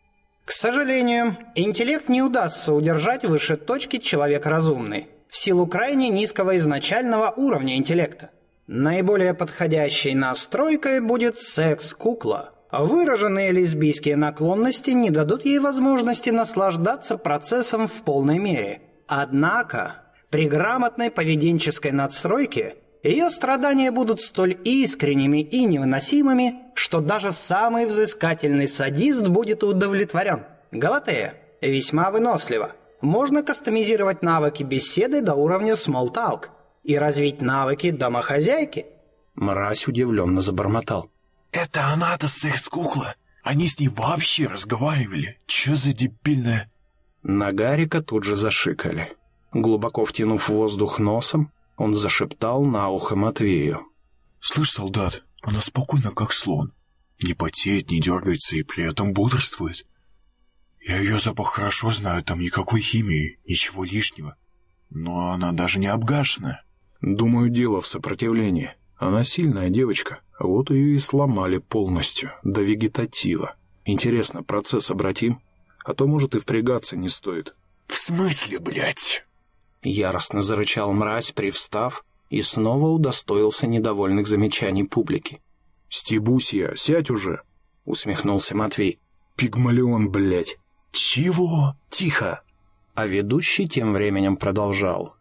К сожалению, интеллект не удастся удержать выше точки человек разумный, в силу крайне низкого изначального уровня интеллекта. Наиболее подходящей настройкой будет секс-кукла — Выраженные лесбийские наклонности не дадут ей возможности наслаждаться процессом в полной мере. Однако, при грамотной поведенческой надстройке ее страдания будут столь искренними и невыносимыми, что даже самый взыскательный садист будет удовлетворен. Галатея весьма вынослива. Можно кастомизировать навыки беседы до уровня small talk и развить навыки домохозяйки. Мразь удивленно забормотал. «Это она-то секс-кукла? Они с ней вообще разговаривали? Чё за дебильная...» На Гарика тут же зашикали. Глубоко втянув воздух носом, он зашептал на ухо Матвею. «Слышь, солдат, она спокойна, как слон. Не потеет, не дергается и при этом бодрствует. Я ее запах хорошо знаю, там никакой химии, ничего лишнего. Но она даже не обгашена». «Думаю, дело в сопротивлении. Она сильная девочка». Вот ее и сломали полностью, до вегетатива. Интересно, процесс обратим? А то, может, и впрягаться не стоит. «В смысле, блядь?» Яростно зарычал мразь, привстав, и снова удостоился недовольных замечаний публики. «Стебусь я, сядь уже!» — усмехнулся Матвей. «Пигмалион, блядь!» «Чего?» «Тихо!» А ведущий тем временем продолжал.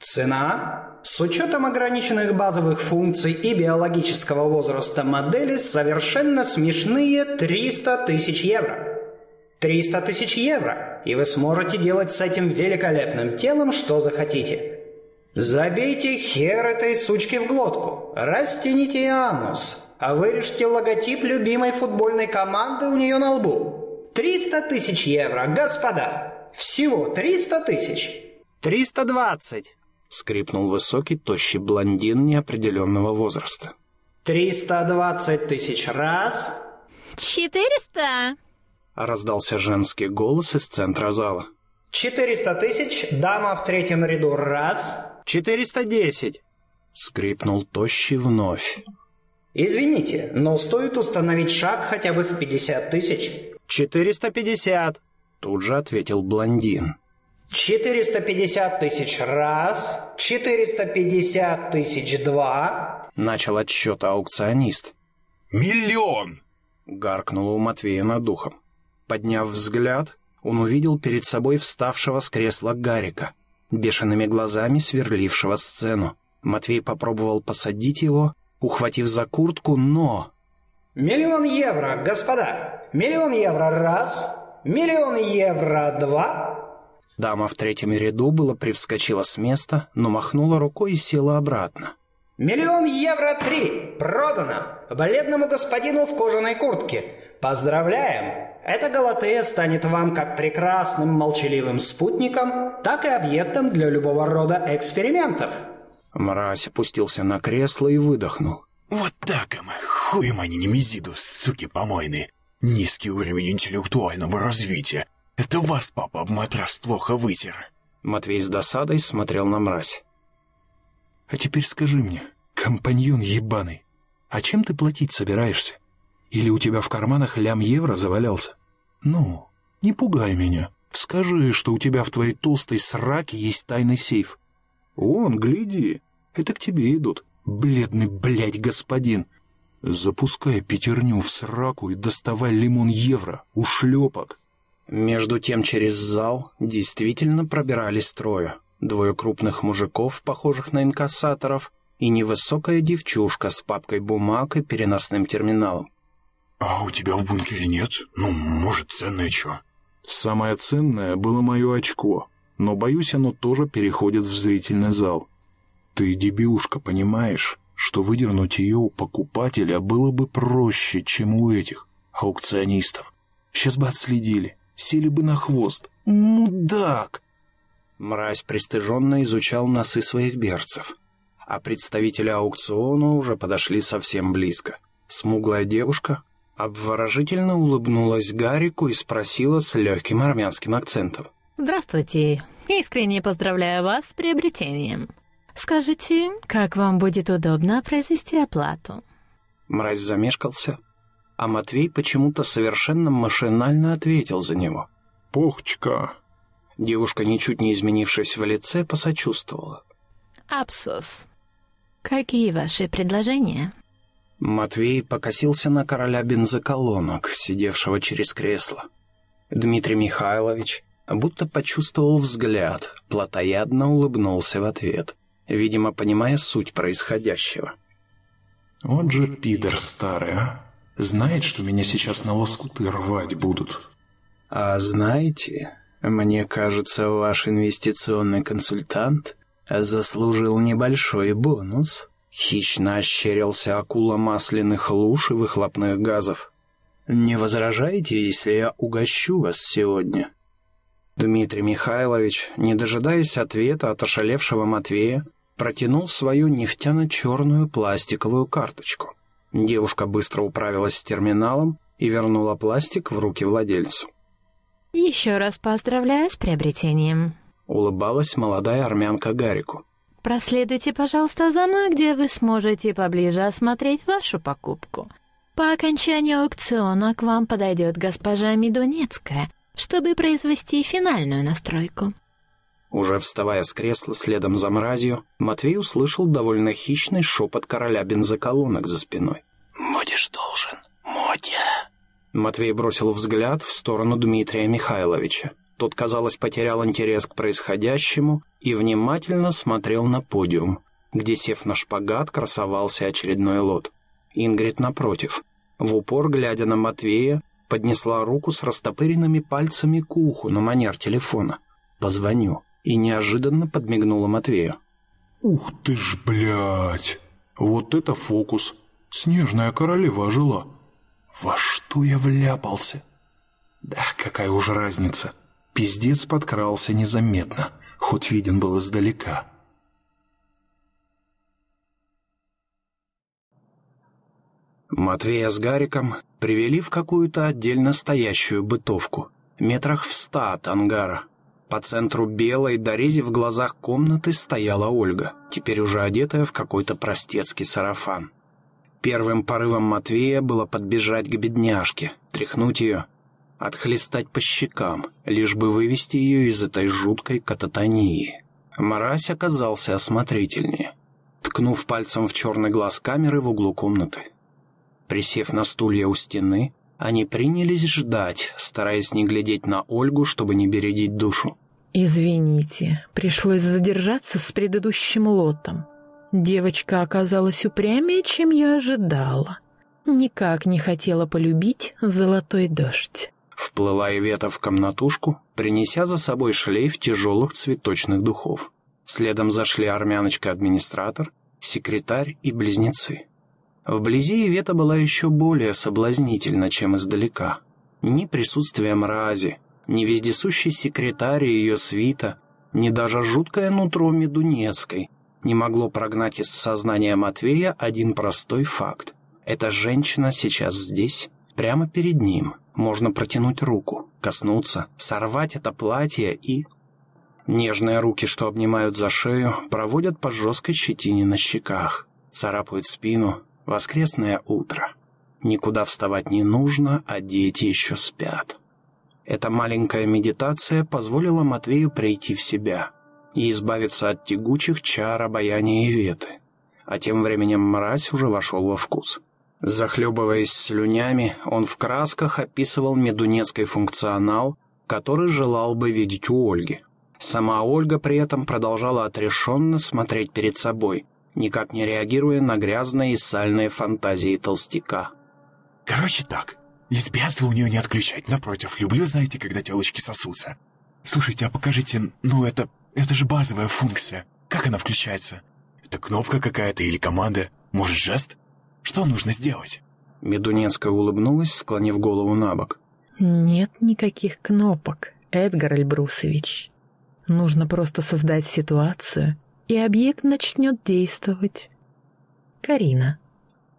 Цена? С учетом ограниченных базовых функций и биологического возраста модели совершенно смешные 300 тысяч евро. 300 тысяч евро, и вы сможете делать с этим великолепным телом, что захотите. Забейте хер этой сучки в глотку, растяните анус, а вырежьте логотип любимой футбольной команды у нее на лбу. 300 тысяч евро, господа. Всего 300 тысяч. 320. — скрипнул высокий, тощий блондин неопределенного возраста. «Триста двадцать тысяч раз!» «Четыреста!» — раздался женский голос из центра зала. «Четыреста тысяч, дама в третьем ряду раз!» «Четыреста десять!» — скрипнул тощий вновь. «Извините, но стоит установить шаг хотя бы в пятьдесят тысяч». «Четыреста пятьдесят!» Тут же ответил блондин. 450 тысяч раз, 450 тысяч два. Начал отсчет аукционист. Миллион! Гаркнуло у Матвея над духом. Подняв взгляд, он увидел перед собой вставшего с кресла Гарика, бешеными глазами сверлившего сцену. Матвей попробовал посадить его, ухватив за куртку, но... Миллион евро, господа! Миллион евро раз, миллион евро два. Дама в третьем ряду было привскочила с места, но махнула рукой и села обратно. Миллион евро три продано бледному господину в кожаной куртке. Поздравляем! Эта Галатея станет вам как прекрасным молчаливым спутником, так и объектом для любого рода экспериментов. Мразь опустился на кресло и выдохнул. Вот так им, хуем они не мизиду, суки помойные. Низкий уровень интеллектуального развития. Это вас, папа, об матрас плохо вытер. Матвей с досадой смотрел на мразь. А теперь скажи мне, компаньон ебаный, а чем ты платить собираешься? Или у тебя в карманах лям евро завалялся? Ну, не пугай меня. Скажи, что у тебя в твоей толстой сраке есть тайный сейф. Вон, гляди, это к тебе идут. Бледный, блядь, господин. Запускай пятерню в сраку и доставай лимон евро, ушлепок. Между тем через зал действительно пробирались трое. Двое крупных мужиков, похожих на инкассаторов, и невысокая девчушка с папкой бумаг и переносным терминалом. «А у тебя в бункере нет? Ну, может, ценное чё?» «Самое ценное было мое очко, но, боюсь, оно тоже переходит в зрительный зал. Ты, дебилушка, понимаешь, что выдернуть ее у покупателя было бы проще, чем у этих аукционистов. Сейчас бы отследили, сели бы на хвост. Мудак!» Мразь пристыженно изучал носы своих берцев. А представители аукциона уже подошли совсем близко. Смуглая девушка обворожительно улыбнулась Гарику и спросила с легким армянским акцентом. «Здравствуйте. Искренне поздравляю вас с приобретением. Скажите, как вам будет удобно произвести оплату?» Мразь замешкался, а Матвей почему-то совершенно машинально ответил за него. «Похчка». Девушка, ничуть не изменившись в лице, посочувствовала. «Абсус. Какие ваши предложения?» Матвей покосился на короля бензоколонок, сидевшего через кресло. Дмитрий Михайлович будто почувствовал взгляд, плотоядно улыбнулся в ответ, видимо, понимая суть происходящего. «Вот же пидор старый, а! Знает, что меня сейчас на лоскуты рвать будут». «А знаете, мне кажется, ваш инвестиционный консультант заслужил небольшой бонус». Хищно ощерился акула масляных луж и выхлопных газов. «Не возражаете, если я угощу вас сегодня?» Дмитрий Михайлович, не дожидаясь ответа от ошалевшего Матвея, протянул свою нефтяно-черную пластиковую карточку. Девушка быстро управилась с терминалом и вернула пластик в руки владельцу. «Еще раз поздравляю с приобретением», — улыбалась молодая армянка Гарику. Проследуйте, пожалуйста, за мной, где вы сможете поближе осмотреть вашу покупку. По окончании аукциона к вам подойдет госпожа Медунецкая, чтобы произвести финальную настройку». Уже вставая с кресла следом за мразью, Матвей услышал довольно хищный шепот короля бензоколонок за спиной. «Будешь должен, Мотя!» Матвей бросил взгляд в сторону Дмитрия Михайловича. Тот, казалось, потерял интерес к происходящему и внимательно смотрел на подиум, где, сев на шпагат, красовался очередной лот. Ингрид, напротив, в упор, глядя на Матвея, поднесла руку с растопыренными пальцами к уху на манер телефона. «Позвоню», и неожиданно подмигнула Матвею. «Ух ты ж, блядь! Вот это фокус! Снежная королева ожила! Во что я вляпался?» «Да какая уж разница!» Пиздец подкрался незаметно, хоть виден был издалека. Матвея с Гариком привели в какую-то отдельно стоящую бытовку, метрах в ста от ангара. По центру белой, дорези в глазах комнаты стояла Ольга, теперь уже одетая в какой-то простецкий сарафан. Первым порывом Матвея было подбежать к бедняжке, тряхнуть ее. Отхлестать по щекам, лишь бы вывести ее из этой жуткой кататонии. Мразь оказался осмотрительнее, ткнув пальцем в черный глаз камеры в углу комнаты. Присев на стулья у стены, они принялись ждать, стараясь не глядеть на Ольгу, чтобы не бередить душу. «Извините, пришлось задержаться с предыдущим лотом. Девочка оказалась упрямее, чем я ожидала. Никак не хотела полюбить золотой дождь». Вплыла Ивета в комнатушку, принеся за собой шлейф тяжелых цветочных духов. Следом зашли армяночка-администратор, секретарь и близнецы. Вблизи Ивета была еще более соблазнительна, чем издалека. Ни присутствие мрази, ни вездесущий секретарь и ее свита, ни даже жуткое нутро Медунецкой не могло прогнать из сознания Матвея один простой факт. Эта женщина сейчас здесь, прямо перед ним — можно протянуть руку, коснуться, сорвать это платье и... Нежные руки, что обнимают за шею, проводят по жесткой щетине на щеках, царапают спину. Воскресное утро. Никуда вставать не нужно, а дети еще спят. Эта маленькая медитация позволила Матвею прийти в себя и избавиться от тягучих чар обаяния и веты. А тем временем мразь уже вошел во вкус. Захлебываясь слюнями, он в красках описывал медунецкий функционал, который желал бы видеть у Ольги. Сама Ольга при этом продолжала отрешенно смотреть перед собой, никак не реагируя на грязные и сальные фантазии толстяка. Короче так, лесбиянство у нее не отключать, напротив, люблю, знаете, когда телочки сосутся. Слушайте, а покажите, ну это, это же базовая функция. Как она включается? Это кнопка какая-то или команда? Может, жест? Что нужно сделать?» Медунецкая улыбнулась, склонив голову на бок. «Нет никаких кнопок, Эдгар Эльбрусович. Нужно просто создать ситуацию, и объект начнет действовать. Карина».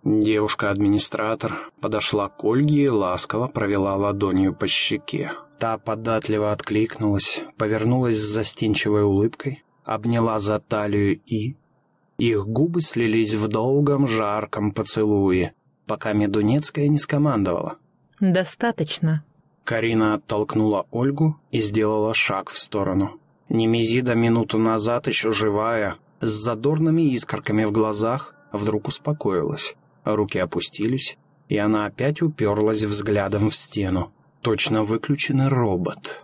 Девушка-администратор подошла к Ольге и ласково провела ладонью по щеке. Та податливо откликнулась, повернулась с застенчивой улыбкой, обняла за талию и их губы слились в долгом, жарком поцелуе, пока Медунецкая не скомандовала. «Достаточно». Карина оттолкнула Ольгу и сделала шаг в сторону. Немезида минуту назад, еще живая, с задорными искорками в глазах, вдруг успокоилась. Руки опустились, и она опять уперлась взглядом в стену. Точно выключенный робот.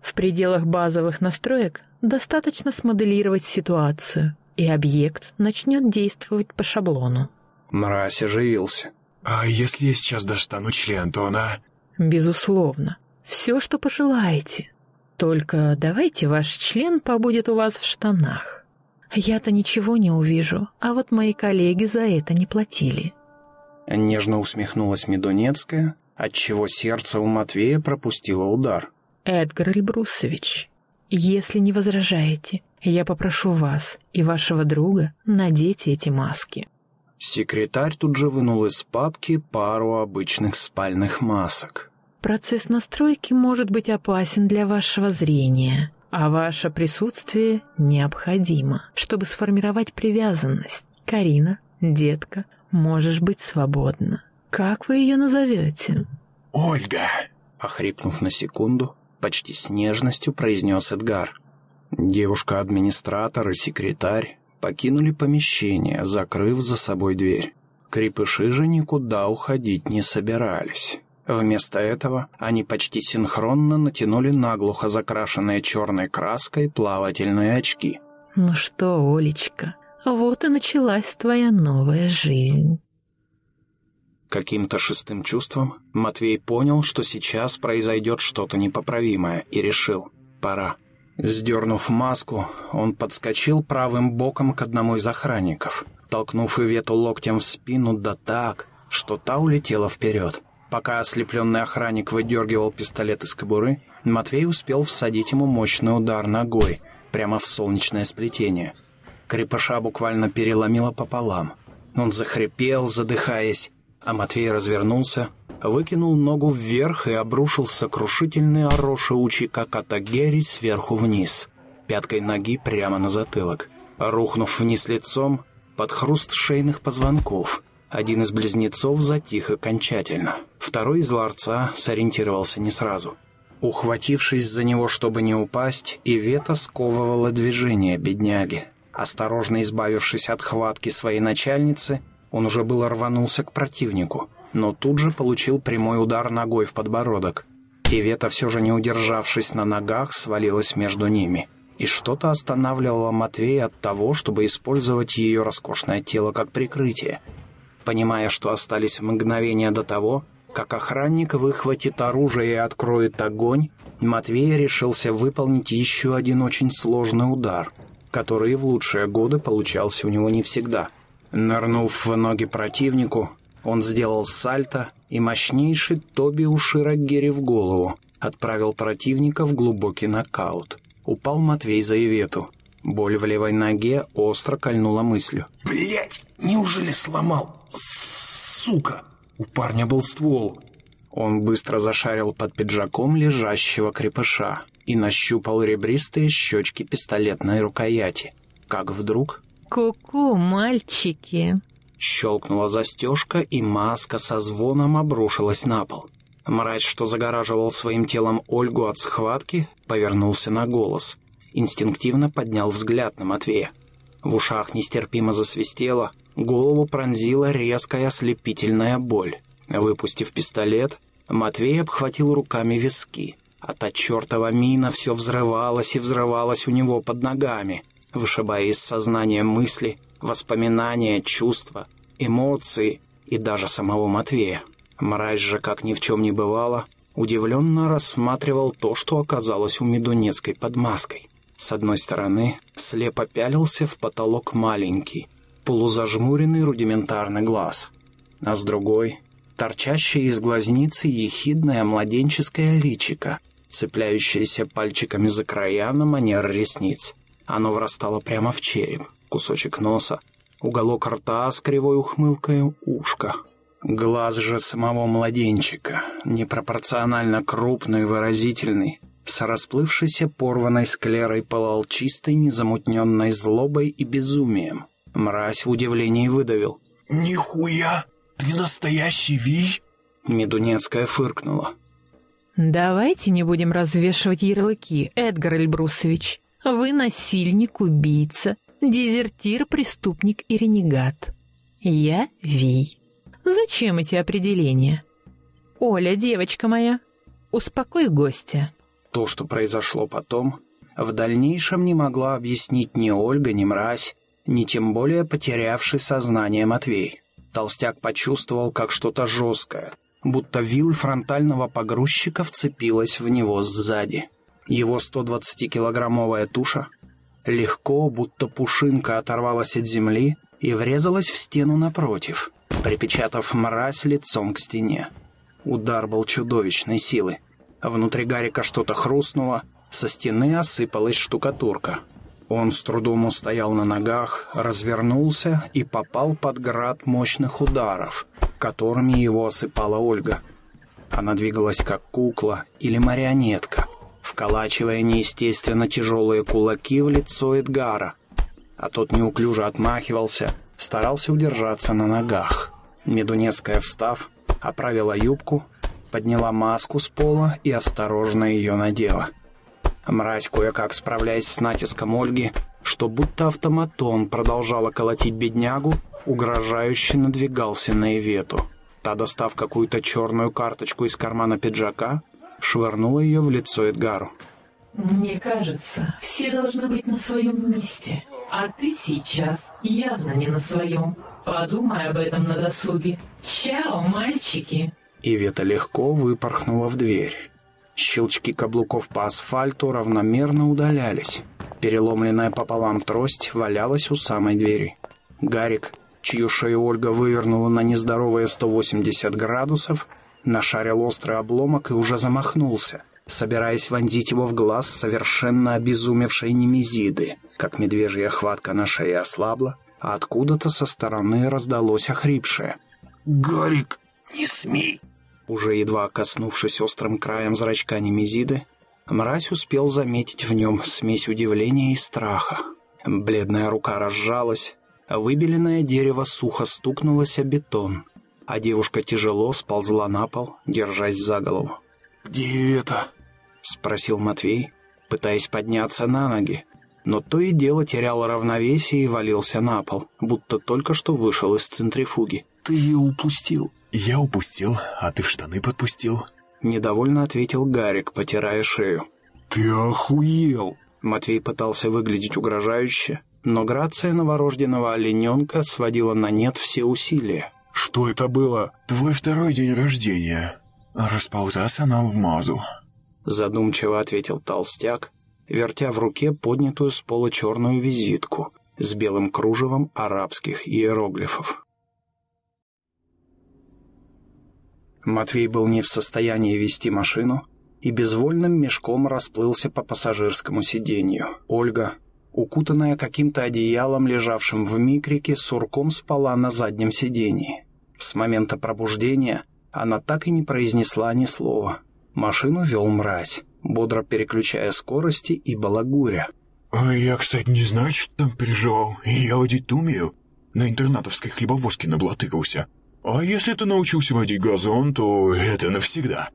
В пределах базовых настроек достаточно смоделировать ситуацию и объект начнет действовать по шаблону. Мразь оживился. «А если я сейчас достану член, то она...» «Безусловно. Все, что пожелаете. Только давайте ваш член побудет у вас в штанах. Я-то ничего не увижу, а вот мои коллеги за это не платили». Нежно усмехнулась Медунецкая, отчего сердце у Матвея пропустило удар. «Эдгар Эльбрусович, если не возражаете, я попрошу вас и вашего друга надеть эти маски». Секретарь тут же вынул из папки пару обычных спальных масок. «Процесс настройки может быть опасен для вашего зрения, а ваше присутствие необходимо, чтобы сформировать привязанность. Карина, детка, можешь быть свободна. Как вы ее назовете?» «Ольга!» Охрипнув на секунду, почти с нежностью произнес Эдгар. Девушка-администратор и секретарь покинули помещение, закрыв за собой дверь. Крепыши же никуда уходить не собирались. Вместо этого они почти синхронно натянули наглухо закрашенные черной краской плавательные очки. «Ну что, Олечка, вот и началась твоя новая жизнь». Каким-то шестым чувством Матвей понял, что сейчас произойдет что-то непоправимое, и решил «пора». Сдернув маску, он подскочил правым боком к одному из охранников, толкнув Ивету локтем в спину да так, что та улетела вперед. Пока ослепленный охранник выдергивал пистолет из кобуры, Матвей успел всадить ему мощный удар ногой, прямо в солнечное сплетение. Крепыша буквально переломило пополам. Он захрипел, задыхаясь, а Матвей развернулся, выкинул ногу вверх и обрушил сокрушительный орошеучий какатагери сверху вниз, пяткой ноги прямо на затылок. Рухнув вниз лицом, под хруст шейных позвонков, Один из близнецов затих окончательно. Второй из ларца сориентировался не сразу. Ухватившись за него, чтобы не упасть, Ивета сковывала движение бедняги. Осторожно избавившись от хватки своей начальницы, он уже было рванулся к противнику, но тут же получил прямой удар ногой в подбородок. Ивета, все же не удержавшись на ногах, свалилась между ними. И что-то останавливало Матвея от того, чтобы использовать ее роскошное тело как прикрытие. Понимая, что остались мгновения до того, как охранник выхватит оружие и откроет огонь, Матвей решился выполнить еще один очень сложный удар, который в лучшие годы получался у него не всегда. Нырнув в ноги противнику, он сделал сальто и мощнейший Тоби Уширагери в голову, отправил противника в глубокий нокаут. Упал Матвей за Ивету. Боль в левой ноге остро кольнула мыслью. Блять, неужели сломал? Сука! У парня был ствол. Он быстро зашарил под пиджаком лежащего крепыша и нащупал ребристые щечки пистолетной рукояти. Как вдруг... «Ку-ку, мальчики!» Щелкнула застежка, и маска со звоном обрушилась на пол. Мразь, что загораживал своим телом Ольгу от схватки, повернулся на голос. Инстинктивно поднял взгляд на Матвея. В ушах нестерпимо засвистело, Голову пронзила резкая ослепительная боль. Выпустив пистолет, Матвей обхватил руками виски. А та чертова мина все взрывалась и взрывалась у него под ногами, вышибая из сознания мысли, воспоминания, чувства, эмоции и даже самого Матвея. Мразь же, как ни в чем не бывало, удивленно рассматривал то, что оказалось у Медунецкой под маской. С одной стороны, слепо пялился в потолок маленький, полузажмуренный рудиментарный глаз, а с другой — торчащее из глазницы ехидное младенческое личико, цепляющееся пальчиками за края на манер ресниц. Оно врастало прямо в череп, кусочек носа, уголок рта с кривой ухмылкой ушко. Глаз же самого младенчика, непропорционально крупный выразительный, с расплывшейся порванной склерой пылал чистой, незамутненной злобой и безумием. Мразь в удивлении выдавил. «Нихуя! Ты настоящий Вий?» Медунецкая фыркнула. «Давайте не будем развешивать ярлыки, Эдгар Эльбрусович. Вы насильник, убийца, дезертир, преступник и ренегат. Я Вий. Зачем эти определения? Оля, девочка моя, успокой гостя». То, что произошло потом, в дальнейшем не могла объяснить ни Ольга, ни мразь, ни тем более потерявший сознание Матвей. Толстяк почувствовал, как что-то жесткое, будто вилы фронтального погрузчика вцепилась в него сзади. Его 120-килограммовая туша легко, будто пушинка, оторвалась от земли и врезалась в стену напротив, припечатав мразь лицом к стене. Удар был чудовищной силы. Внутри Гарика что-то хрустнуло, со стены осыпалась штукатурка. Он с трудом устоял на ногах, развернулся и попал под град мощных ударов, которыми его осыпала Ольга. Она двигалась как кукла или марионетка, вколачивая неестественно тяжелые кулаки в лицо Эдгара, а тот неуклюже отмахивался, старался удержаться на ногах. Медунецкая, встав, оправила юбку, подняла маску с пола и осторожно ее надела. Мразь, кое-как справляясь с натиском Ольги, что будто автоматон продолжала колотить беднягу, угрожающе надвигался на Ивету. Та, достав какую-то черную карточку из кармана пиджака, швырнула ее в лицо Эдгару. «Мне кажется, все должны быть на своем месте, а ты сейчас явно не на своем. Подумай об этом на досуге. Чао, мальчики!» Ивета легко выпорхнула в дверь. Щелчки каблуков по асфальту равномерно удалялись. Переломленная пополам трость валялась у самой двери. Гарик, чью шею Ольга вывернула на нездоровые 180 градусов, нашарил острый обломок и уже замахнулся, собираясь вонзить его в глаз совершенно обезумевшей немезиды, как медвежья хватка на шее ослабла, а откуда-то со стороны раздалось охрипшее. «Гарик, не смей!» Уже едва коснувшись острым краем зрачка Немезиды, мразь успел заметить в нем смесь удивления и страха. Бледная рука разжалась, Выбеленное дерево сухо стукнулось о бетон, а девушка тяжело сползла на пол, держась за голову. «Где это?» — спросил Матвей, пытаясь подняться на ноги, но то и дело терял равновесие и валился на пол, будто только что вышел из центрифуги. «Ты ее упустил». «Я упустил, а ты в штаны подпустил». Недовольно ответил Гарик, потирая шею. «Ты охуел!» Матвей пытался выглядеть угрожающе, но грация новорожденного олененка сводила на нет все усилия. «Что это было?» «Твой второй день рождения. Расползаться нам в мазу». Задумчиво ответил толстяк, вертя в руке поднятую с пола черную визитку с белым кружевом арабских иероглифов. Матвей был не в состоянии вести машину и безвольным мешком расплылся по пассажирскому сиденью. Ольга, укутанная каким-то одеялом, лежавшим в микрике, сурком спала на заднем сидении. С момента пробуждения она так и не произнесла ни слова. Машину вел мразь, бодро переключая скорости и балагуря. «Я, кстати, не знаю, что там переживал. Я водить умею. На интернатовской хлебовозке наблатыкался. А если ты научился водить газон, то это навсегда.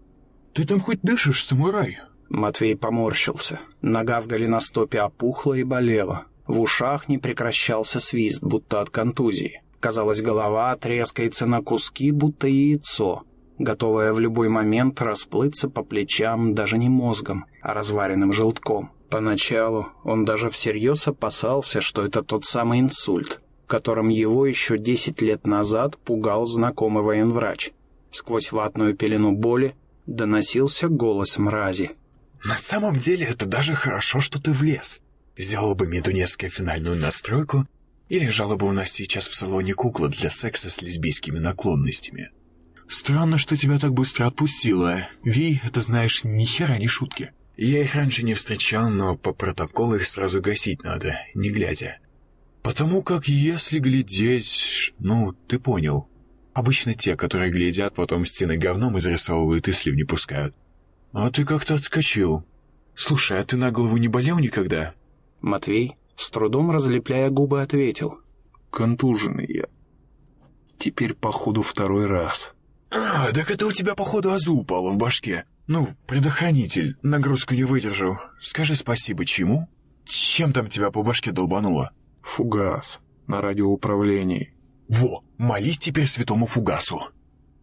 Ты там хоть дышишь, самурай?» Матвей поморщился. Нога в голеностопе опухла и болела. В ушах не прекращался свист, будто от контузии. Казалось, голова трескается на куски, будто яйцо, готовое в любой момент расплыться по плечам даже не мозгом, а разваренным желтком. Поначалу он даже всерьез опасался, что это тот самый инсульт, которым его еще десять лет назад пугал знакомый военврач. Сквозь ватную пелену боли доносился голос мрази. «На самом деле это даже хорошо, что ты влез. Сделал бы Медунецкая финальную настройку, и лежала бы у нас сейчас в салоне кукла для секса с лесбийскими наклонностями. Странно, что тебя так быстро отпустила. Ви, это знаешь, ни хера не шутки. Я их раньше не встречал, но по протоколу их сразу гасить надо, не глядя. Потому как если глядеть... Ну, ты понял. Обычно те, которые глядят, потом стены говном изрисовывают и слив не пускают. А ты как-то отскочил. Слушай, а ты на голову не болел никогда? Матвей, с трудом разлепляя губы, ответил. Контуженный я. Теперь, походу, второй раз. А, так это у тебя, походу, азу упало в башке. Ну, предохранитель, нагрузку не выдержал. Скажи спасибо чему? Чем там тебя по башке долбануло? Фугас. На радиоуправлении. Во, молись теперь святому фугасу.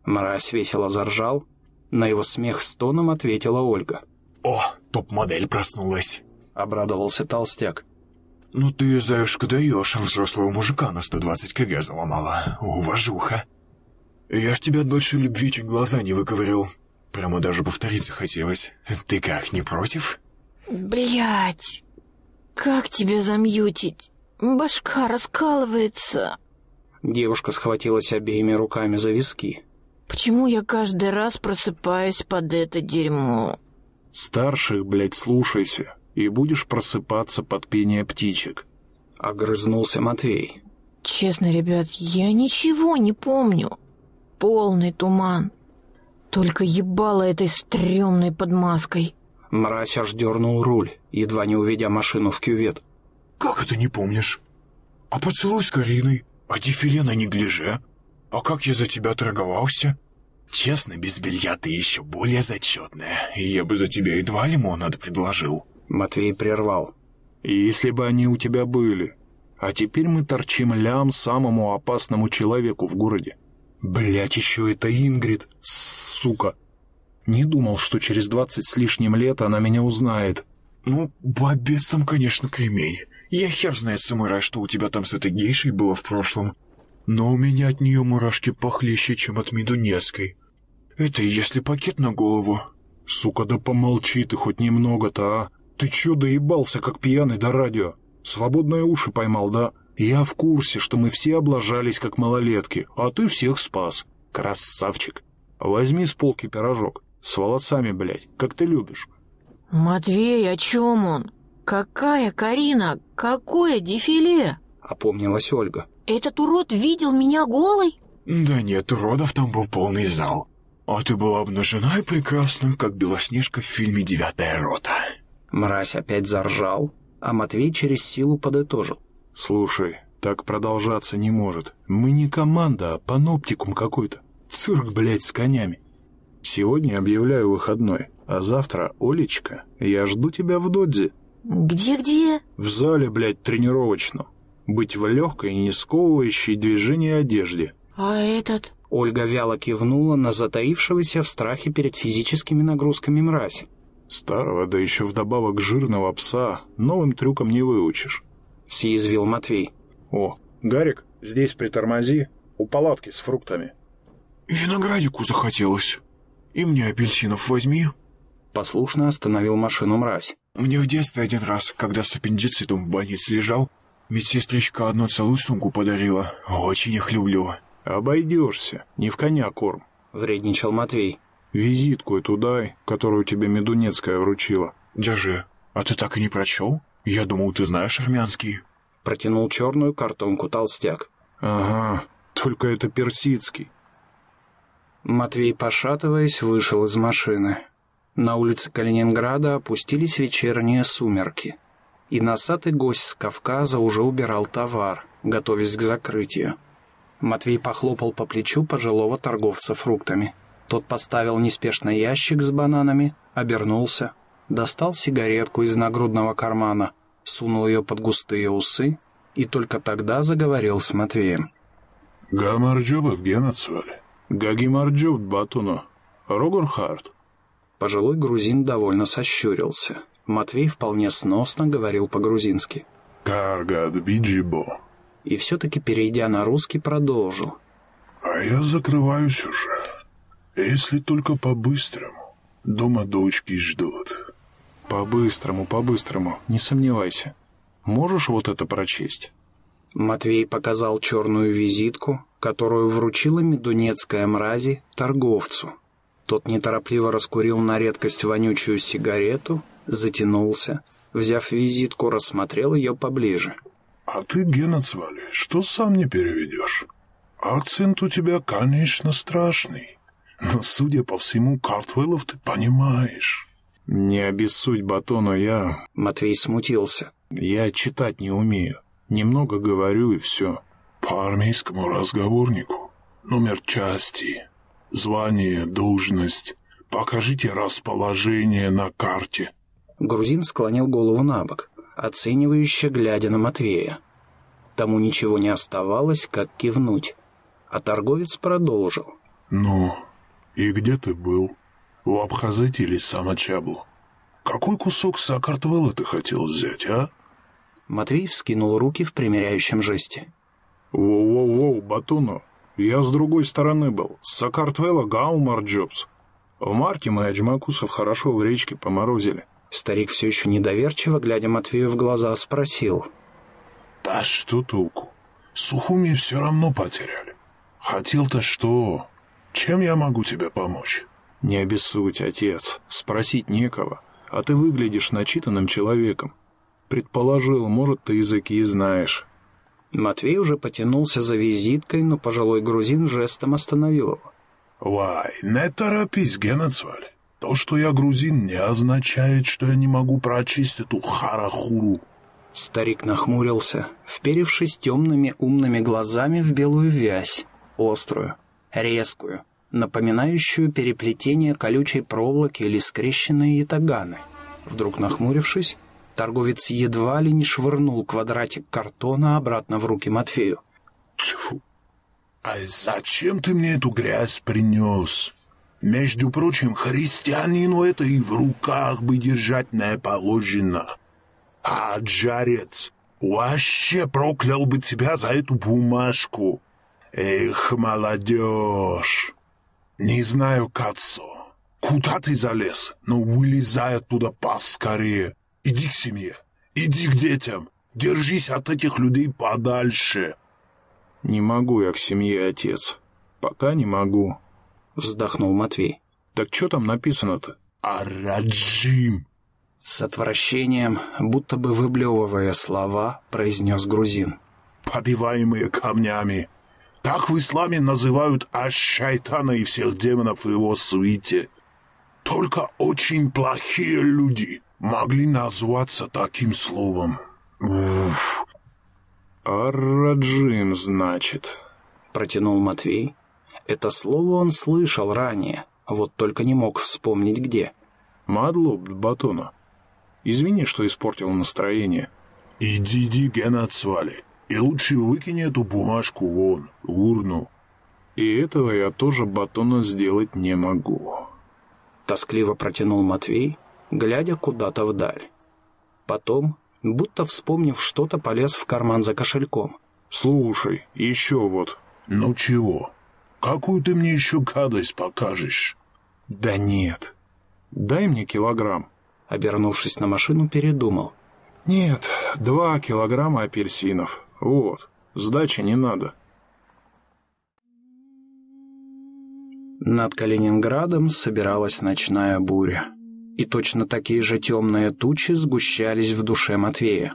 Мразь весело заржал. На его смех с тоном ответила Ольга. О, топ-модель проснулась. Обрадовался толстяк. Ну ты, заюшка, даешь, взрослого мужика на 120 кг заломала. Уважуха. Я ж тебя от большой любви чуть глаза не выковырил. Прямо даже повторить захотелось. Ты как, не против? Блять, как тебя замьютить? Башка раскалывается. Девушка схватилась обеими руками за виски. Почему я каждый раз просыпаюсь под это дерьмо? Старших, блядь, слушайся, и будешь просыпаться под пение птичек. Огрызнулся Матвей. Честно, ребят, я ничего не помню. Полный туман. Только ебало этой стрёмной подмазкой. Мразь аж дернул руль, едва не уведя машину в кювет. Как это не помнишь? А поцелуй с Кариной? А дефиле на неглиже? А как я за тебя торговался? Честно, без белья ты еще более зачетная. И я бы за тебя и два лимонада предложил. Матвей прервал. И если бы они у тебя были. А теперь мы торчим лям самому опасному человеку в городе. Блять, еще это Ингрид, сука. Не думал, что через двадцать с лишним лет она меня узнает. Ну, бобец там, конечно, кремень. Я хер знает, самурай, что у тебя там с этой гейшей было в прошлом. Но у меня от нее мурашки похлеще, чем от Медунецкой. Это если пакет на голову. Сука, да помолчи ты хоть немного-то, а? Ты чё доебался, как пьяный до радио? Свободные уши поймал, да? Я в курсе, что мы все облажались, как малолетки, а ты всех спас. Красавчик. Возьми с полки пирожок. С волосами, блядь, как ты любишь. Матвей, о чем он? Какая Карина? Какое дефиле? Опомнилась Ольга. Этот урод видел меня голой? Да нет, уродов там был полный зал. А ты была обнажена и прекрасна, как Белоснежка в фильме «Девятая рота». Мразь опять заржал, а Матвей через силу подытожил. «Слушай, Так продолжаться не может. Мы не команда, а паноптикум какой-то. Цирк, блядь, с конями. Сегодня объявляю выходной, а завтра, Олечка, я жду тебя в додзе. Где-где? В зале, блядь, тренировочном. Быть в легкой, не сковывающей движение одежде. А этот? Ольга вяло кивнула на затаившегося в страхе перед физическими нагрузками мразь. Старого, да еще вдобавок жирного пса, новым трюком не выучишь. Съязвил Матвей. О, Гарик, здесь притормози, у палатки с фруктами. Виноградику захотелось. И мне апельсинов возьми. Послушно остановил машину мразь. Мне в детстве один раз, когда с аппендицитом в больнице лежал, медсестричка одну целую сумку подарила. Очень их люблю. Обойдешься, не в коня корм. Вредничал Матвей. Визитку эту дай, которую тебе Медунецкая вручила. Держи. А ты так и не прочел? Я думал, ты знаешь армянский. Протянул черную картонку толстяк. Ага, только это персидский. Матвей, пошатываясь, вышел из машины. На улице Калининграда опустились вечерние сумерки. И носатый гость с Кавказа уже убирал товар, готовясь к закрытию. Матвей похлопал по плечу пожилого торговца фруктами. Тот поставил неспешно ящик с бананами, обернулся, достал сигаретку из нагрудного кармана, сунул ее под густые усы и только тогда заговорил с Матвеем. «Гамарджобов геноцвали. Гагимарджоб батуно. Рогурхард». Пожилой грузин довольно сощурился. Матвей вполне сносно говорил по-грузински. «Каргад биджибо». И все-таки, перейдя на русский, продолжил. «А я закрываюсь уже. Если только по-быстрому. Дома дочки ждут». «По-быстрому, по-быстрому, не сомневайся. Можешь вот это прочесть?» Матвей показал черную визитку, которую вручила медунецкая мрази торговцу. Тот неторопливо раскурил на редкость вонючую сигарету, затянулся, взяв визитку, рассмотрел ее поближе. «А ты, Гена Цвали, что сам не переведешь? Акцент у тебя, конечно, страшный, но, судя по всему, Картвеллов ты понимаешь». «Не обессудь, Батону, я...» Матвей смутился. «Я читать не умею. Немного говорю, и все». «По армейскому разговорнику. Номер части, звание, должность. Покажите расположение на карте». Грузин склонил голову на бок, оценивающе глядя на Матвея. Тому ничего не оставалось, как кивнуть. А торговец продолжил. «Ну, и где ты был?» У Абхазете или Самочаблу? Какой кусок Сакартвелла ты хотел взять, а? Матвей вскинул руки в примиряющем жесте. Воу-воу-воу, Батуно, я с другой стороны был. С Сакартвелла Гаумар Джобс. В марте мы Аджмакусов хорошо в речке поморозили. Старик все еще недоверчиво, глядя Матвею в глаза, спросил. Да что толку? Сухуми все равно потеряли. Хотел-то что? Чем я могу тебе помочь? «Не обессудь, отец. Спросить некого. А ты выглядишь начитанным человеком. Предположил, может, ты языки знаешь». Матвей уже потянулся за визиткой, но пожилой грузин жестом остановил его. «Вай, не торопись, Геноцваль. То, что я грузин, не означает, что я не могу прочесть эту харахуру». Старик нахмурился, вперевшись темными умными глазами в белую вязь, острую, резкую, напоминающую переплетение колючей проволоки или скрещенные ятаганы. Вдруг нахмурившись, торговец едва ли не швырнул квадратик картона обратно в руки Матфею. Тьфу! А зачем ты мне эту грязь принес? Между прочим, христианину это и в руках бы держать не положено. А жарец вообще проклял бы тебя за эту бумажку. Эх, молодежь! «Не знаю, Кацо, куда ты залез, но вылезай оттуда поскорее. Иди к семье, иди к детям, держись от этих людей подальше». «Не могу я к семье, отец. Пока не могу», — вздохнул Матвей. «Так что там написано-то?» «Араджим». С отвращением, будто бы выблевывая слова, произнес грузин. «Побиваемые камнями, так в исламе называют Аш-Шайтана и всех демонов в его свите. Только очень плохие люди могли назваться таким словом. Уф. «Арраджим, значит», — протянул Матвей. Это слово он слышал ранее, вот только не мог вспомнить где. «Мадлуб Батона, извини, что испортил настроение». «Иди, иди, Ген, отсвали, и лучше выкини эту бумажку вон, в урну». «И этого я тоже Батона сделать не могу». Тоскливо протянул Матвей, глядя куда-то вдаль. Потом, будто вспомнив что-то, полез в карман за кошельком. «Слушай, еще вот». «Ну чего? Какую ты мне еще гадость покажешь?» «Да нет. Дай мне килограмм». Обернувшись на машину, передумал. «Нет, два килограмма апельсинов. Вот, сдачи не надо». Над Калининградом собиралась ночная буря. И точно такие же темные тучи сгущались в душе Матвея.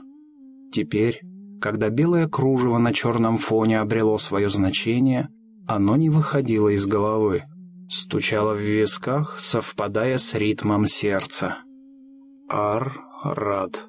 Теперь, когда белое кружево на черном фоне обрело свое значение, оно не выходило из головы, стучало в висках, совпадая с ритмом сердца. Ар-рад-жим.